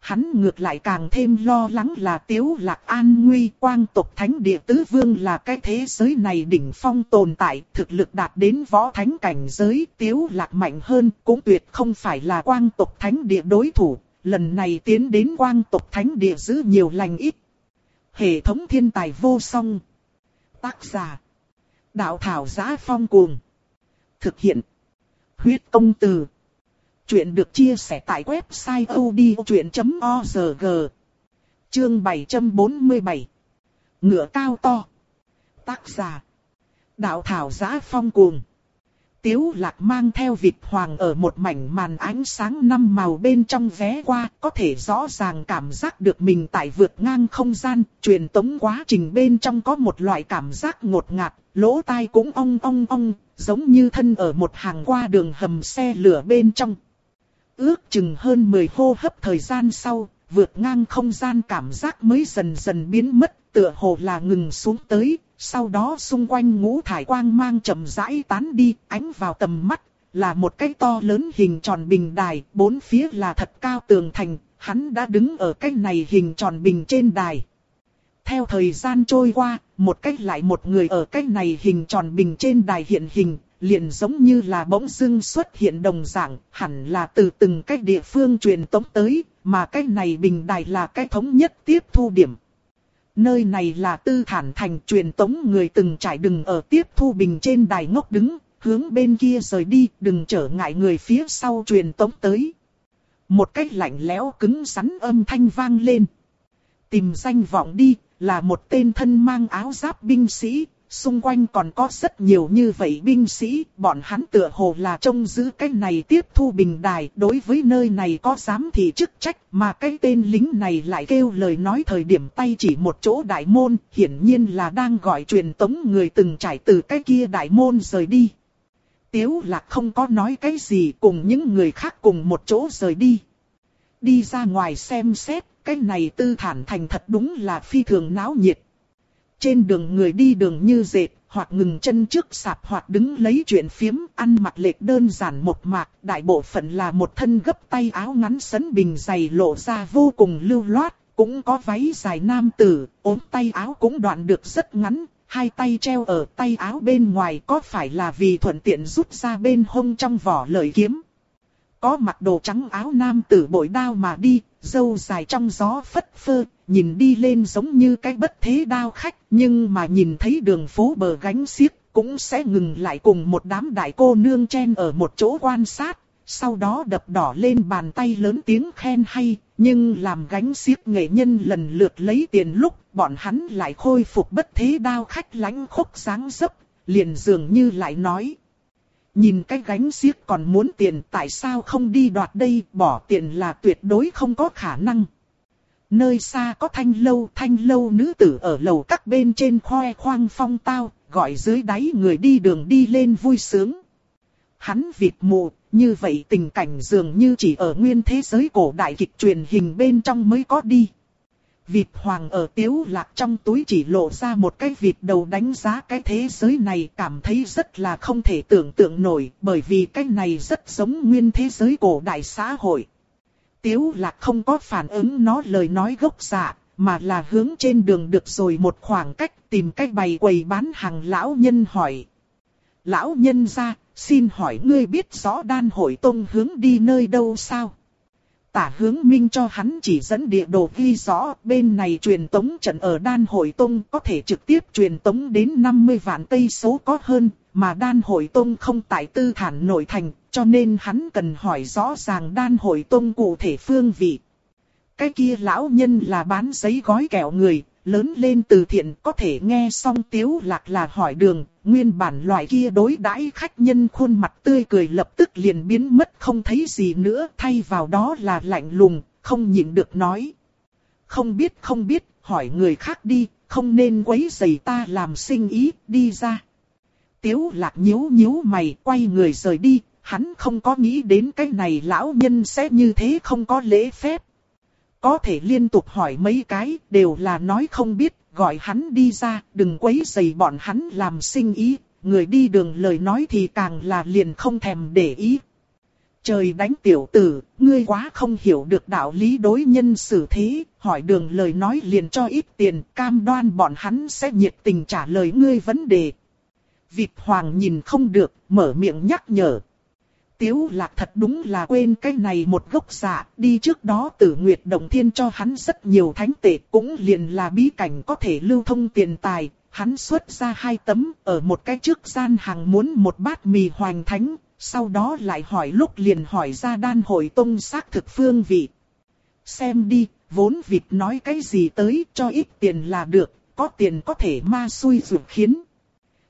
Hắn ngược lại càng thêm lo lắng là tiếu lạc an nguy quang tộc thánh địa tứ vương là cái thế giới này đỉnh phong tồn tại, thực lực đạt đến võ thánh cảnh giới, tiếu lạc mạnh hơn cũng tuyệt không phải là quang tộc thánh địa đối thủ, lần này tiến đến quang tộc thánh địa giữ nhiều lành ít. Hệ thống thiên tài vô song. Tác giả. Đạo thảo giá phong cuồng. Thực hiện. Huyết công từ. Chuyện được chia sẻ tại website odchuyện.org. Chương 747. Ngựa cao to. Tác giả. Đạo thảo giá phong cuồng. Tiếu lạc mang theo vịt hoàng ở một mảnh màn ánh sáng năm màu bên trong vé qua, có thể rõ ràng cảm giác được mình tại vượt ngang không gian, truyền tống quá trình bên trong có một loại cảm giác ngột ngạt, lỗ tai cũng ong ong ong, giống như thân ở một hàng qua đường hầm xe lửa bên trong. Ước chừng hơn 10 hô hấp thời gian sau, vượt ngang không gian cảm giác mới dần dần biến mất, tựa hồ là ngừng xuống tới, sau đó xung quanh ngũ thải quang mang chậm rãi tán đi, ánh vào tầm mắt, là một cái to lớn hình tròn bình đài, bốn phía là thật cao tường thành, hắn đã đứng ở cái này hình tròn bình trên đài. Theo thời gian trôi qua, một cách lại một người ở cách này hình tròn bình trên đài hiện hình, liền giống như là bỗng dưng xuất hiện đồng dạng, hẳn là từ từng cách địa phương truyền tống tới, mà cách này bình đài là cái thống nhất tiếp thu điểm. Nơi này là tư thản thành truyền tống người từng trải đừng ở tiếp thu bình trên đài ngốc đứng, hướng bên kia rời đi, đừng trở ngại người phía sau truyền tống tới. Một cách lạnh lẽo cứng rắn âm thanh vang lên. Tìm danh vọng đi, là một tên thân mang áo giáp binh sĩ, xung quanh còn có rất nhiều như vậy binh sĩ, bọn hắn tựa hồ là trông giữ cái này tiếp thu bình đài, đối với nơi này có dám thì chức trách, mà cái tên lính này lại kêu lời nói thời điểm tay chỉ một chỗ đại môn, hiển nhiên là đang gọi truyền tống người từng trải từ cái kia đại môn rời đi. Tiếu lạc không có nói cái gì cùng những người khác cùng một chỗ rời đi. Đi ra ngoài xem xét, cái này tư thản thành thật đúng là phi thường náo nhiệt. Trên đường người đi đường như dệt, hoặc ngừng chân trước sạp hoặc đứng lấy chuyện phiếm, ăn mặc lệch đơn giản một mạc, đại bộ phận là một thân gấp tay áo ngắn sấn bình dày lộ ra vô cùng lưu loát, cũng có váy dài nam tử, ốm tay áo cũng đoạn được rất ngắn, hai tay treo ở tay áo bên ngoài có phải là vì thuận tiện rút ra bên hông trong vỏ lợi kiếm. Có mặc đồ trắng áo nam tử bội đao mà đi, dâu dài trong gió phất phơ, nhìn đi lên giống như cái bất thế đao khách, nhưng mà nhìn thấy đường phố bờ gánh xiếc, cũng sẽ ngừng lại cùng một đám đại cô nương chen ở một chỗ quan sát, sau đó đập đỏ lên bàn tay lớn tiếng khen hay, nhưng làm gánh xiếc nghệ nhân lần lượt lấy tiền lúc, bọn hắn lại khôi phục bất thế đao khách lánh khúc sáng dấp, liền dường như lại nói. Nhìn cái gánh xiếc còn muốn tiền tại sao không đi đoạt đây, bỏ tiền là tuyệt đối không có khả năng. Nơi xa có thanh lâu, thanh lâu nữ tử ở lầu các bên trên khoe khoang phong tao, gọi dưới đáy người đi đường đi lên vui sướng. Hắn vịt mù, như vậy tình cảnh dường như chỉ ở nguyên thế giới cổ đại kịch truyền hình bên trong mới có đi. Vịt hoàng ở tiếu lạc trong túi chỉ lộ ra một cái vịt đầu đánh giá cái thế giới này cảm thấy rất là không thể tưởng tượng nổi bởi vì cái này rất giống nguyên thế giới cổ đại xã hội. Tiếu lạc không có phản ứng nó lời nói gốc dạ, mà là hướng trên đường được rồi một khoảng cách tìm cách bày quầy bán hàng lão nhân hỏi. Lão nhân ra, xin hỏi ngươi biết rõ đan hội tông hướng đi nơi đâu sao? Tả hướng minh cho hắn chỉ dẫn địa đồ ghi rõ bên này truyền tống trận ở đan hội tông có thể trực tiếp truyền tống đến 50 vạn tây số có hơn, mà đan hội tông không tại tư thản nội thành, cho nên hắn cần hỏi rõ ràng đan hội tông cụ thể phương vị. Cái kia lão nhân là bán giấy gói kẹo người, lớn lên từ thiện có thể nghe xong tiếu lạc là hỏi đường, nguyên bản loại kia đối đãi khách nhân khuôn mặt tươi cười lập tức liền biến mất không thấy gì nữa, thay vào đó là lạnh lùng, không nhịn được nói. Không biết không biết, hỏi người khác đi, không nên quấy rầy ta làm sinh ý, đi ra. Tiếu lạc nhíu nhíu mày, quay người rời đi, hắn không có nghĩ đến cái này lão nhân sẽ như thế không có lễ phép. Có thể liên tục hỏi mấy cái, đều là nói không biết, gọi hắn đi ra, đừng quấy rầy bọn hắn làm sinh ý, người đi đường lời nói thì càng là liền không thèm để ý. Trời đánh tiểu tử, ngươi quá không hiểu được đạo lý đối nhân xử thế, hỏi đường lời nói liền cho ít tiền, cam đoan bọn hắn sẽ nhiệt tình trả lời ngươi vấn đề. Vịt hoàng nhìn không được, mở miệng nhắc nhở. Tiếu lạc thật đúng là quên cái này một gốc giả đi trước đó tử Nguyệt Đồng Thiên cho hắn rất nhiều thánh tệ, cũng liền là bí cảnh có thể lưu thông tiền tài. Hắn xuất ra hai tấm, ở một cái trước gian hàng muốn một bát mì hoành thánh, sau đó lại hỏi lúc liền hỏi ra đan hội tông xác thực phương vị. Xem đi, vốn vịt nói cái gì tới cho ít tiền là được, có tiền có thể ma xui rủi khiến.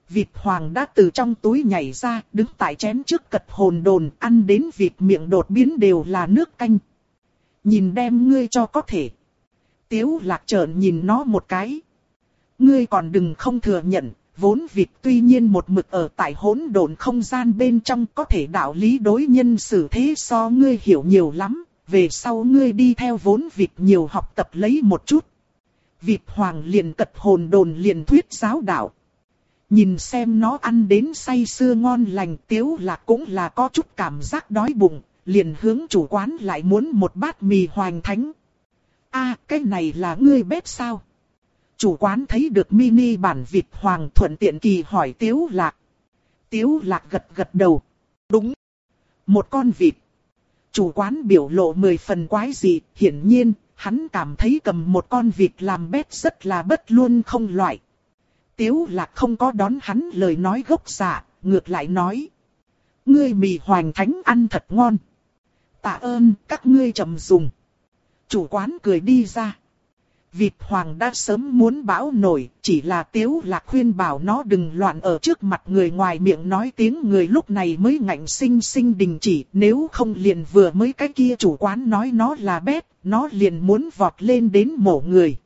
Vịt hoàng đã từ trong túi nhảy ra, đứng tại chén trước cật hồn đồn, ăn đến vịt miệng đột biến đều là nước canh. Nhìn đem ngươi cho có thể. Tiếu lạc trợn nhìn nó một cái. Ngươi còn đừng không thừa nhận, vốn vịt tuy nhiên một mực ở tại hỗn độn không gian bên trong có thể đạo lý đối nhân xử thế so ngươi hiểu nhiều lắm, về sau ngươi đi theo vốn vịt nhiều học tập lấy một chút. Vịt hoàng liền cật hồn đồn liền thuyết giáo đạo. Nhìn xem nó ăn đến say sưa ngon lành tiếu là cũng là có chút cảm giác đói bụng, liền hướng chủ quán lại muốn một bát mì hoành thánh. a cái này là ngươi bếp sao? Chủ quán thấy được mini bản vịt hoàng thuận tiện kỳ hỏi tiếu lạc. Tiếu lạc gật gật đầu. Đúng. Một con vịt. Chủ quán biểu lộ mười phần quái dị, hiển nhiên, hắn cảm thấy cầm một con vịt làm bếp rất là bất luôn không loại. Tiếu lạc không có đón hắn lời nói gốc giả, ngược lại nói. Ngươi mì hoành thánh ăn thật ngon. Tạ ơn các ngươi trầm dùng. Chủ quán cười đi ra. Vịt hoàng đã sớm muốn bão nổi, chỉ là tiếu lạc khuyên bảo nó đừng loạn ở trước mặt người ngoài miệng nói tiếng người lúc này mới ngạnh sinh sinh đình chỉ, nếu không liền vừa mới cái kia chủ quán nói nó là bét, nó liền muốn vọt lên đến mổ người.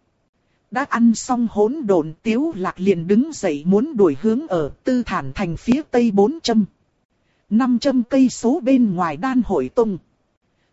Đã ăn xong hỗn độn tiếu lạc liền đứng dậy muốn đuổi hướng ở tư thản thành phía tây bốn châm. Năm châm cây số bên ngoài đan hội tung.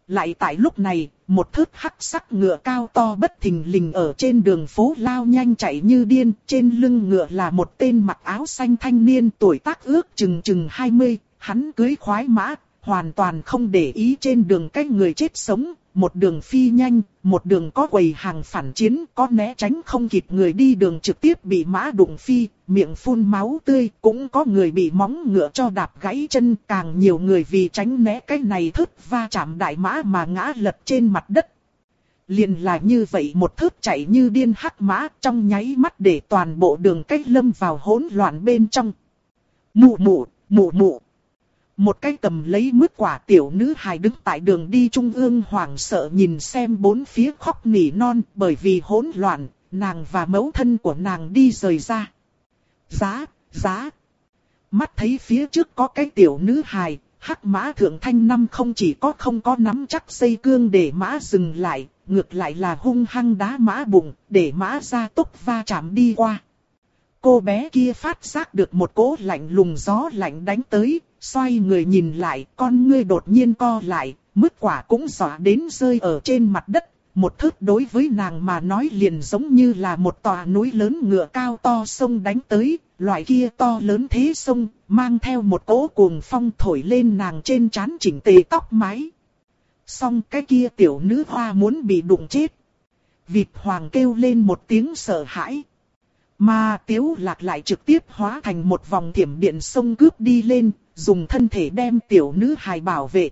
Lại tại lúc này, một thớt hắc sắc ngựa cao to bất thình lình ở trên đường phố lao nhanh chạy như điên, trên lưng ngựa là một tên mặc áo xanh thanh niên tuổi tác ước chừng chừng 20, hắn cưới khoái mã, hoàn toàn không để ý trên đường cách người chết sống, một đường phi nhanh, một đường có quầy hàng phản chiến, có né tránh không kịp người đi đường trực tiếp bị mã đụng phi, miệng phun máu tươi, cũng có người bị móng ngựa cho đạp gãy chân, càng nhiều người vì tránh né cái này thức va chạm đại mã mà ngã lật trên mặt đất. Liền là như vậy một thức chạy như điên hắc mã trong nháy mắt để toàn bộ đường cách lâm vào hỗn loạn bên trong. Mụ mụ, mụ mụ. Một cái cầm lấy mứt quả tiểu nữ hài đứng tại đường đi trung ương hoảng sợ nhìn xem bốn phía khóc nỉ non bởi vì hỗn loạn, nàng và mẫu thân của nàng đi rời ra. Giá, giá. Mắt thấy phía trước có cái tiểu nữ hài, hắc mã thượng thanh năm không chỉ có không có nắm chắc xây cương để mã dừng lại, ngược lại là hung hăng đá mã bụng, để mã ra tốc va chạm đi qua. Cô bé kia phát giác được một cỗ lạnh lùng gió lạnh đánh tới, xoay người nhìn lại, con ngươi đột nhiên co lại, mứt quả cũng dọa đến rơi ở trên mặt đất. Một thước đối với nàng mà nói liền giống như là một tòa núi lớn ngựa cao to sông đánh tới, loại kia to lớn thế sông, mang theo một cỗ cuồng phong thổi lên nàng trên trán chỉnh tề tóc mái. Xong cái kia tiểu nữ hoa muốn bị đụng chết. Vịt hoàng kêu lên một tiếng sợ hãi. Mà tiếu lạc lại trực tiếp hóa thành một vòng thiểm điện sông cướp đi lên, dùng thân thể đem tiểu nữ hài bảo vệ.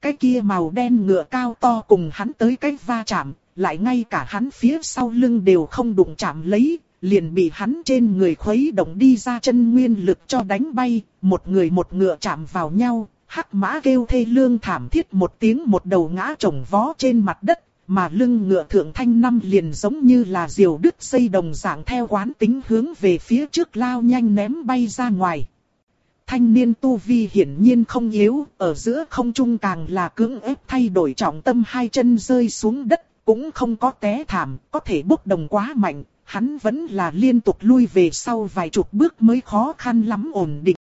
Cái kia màu đen ngựa cao to cùng hắn tới cái va chạm, lại ngay cả hắn phía sau lưng đều không đụng chạm lấy, liền bị hắn trên người khuấy động đi ra chân nguyên lực cho đánh bay, một người một ngựa chạm vào nhau, hắc mã kêu thê lương thảm thiết một tiếng một đầu ngã trồng vó trên mặt đất, mà lưng ngựa thượng thanh năm liền giống như là diều đứt dây đồng dạng theo quán tính hướng về phía trước lao nhanh ném bay ra ngoài. Thanh niên tu vi hiển nhiên không yếu, ở giữa không trung càng là cưỡng ép thay đổi trọng tâm hai chân rơi xuống đất, cũng không có té thảm, có thể bốc đồng quá mạnh, hắn vẫn là liên tục lui về sau vài chục bước mới khó khăn lắm ổn định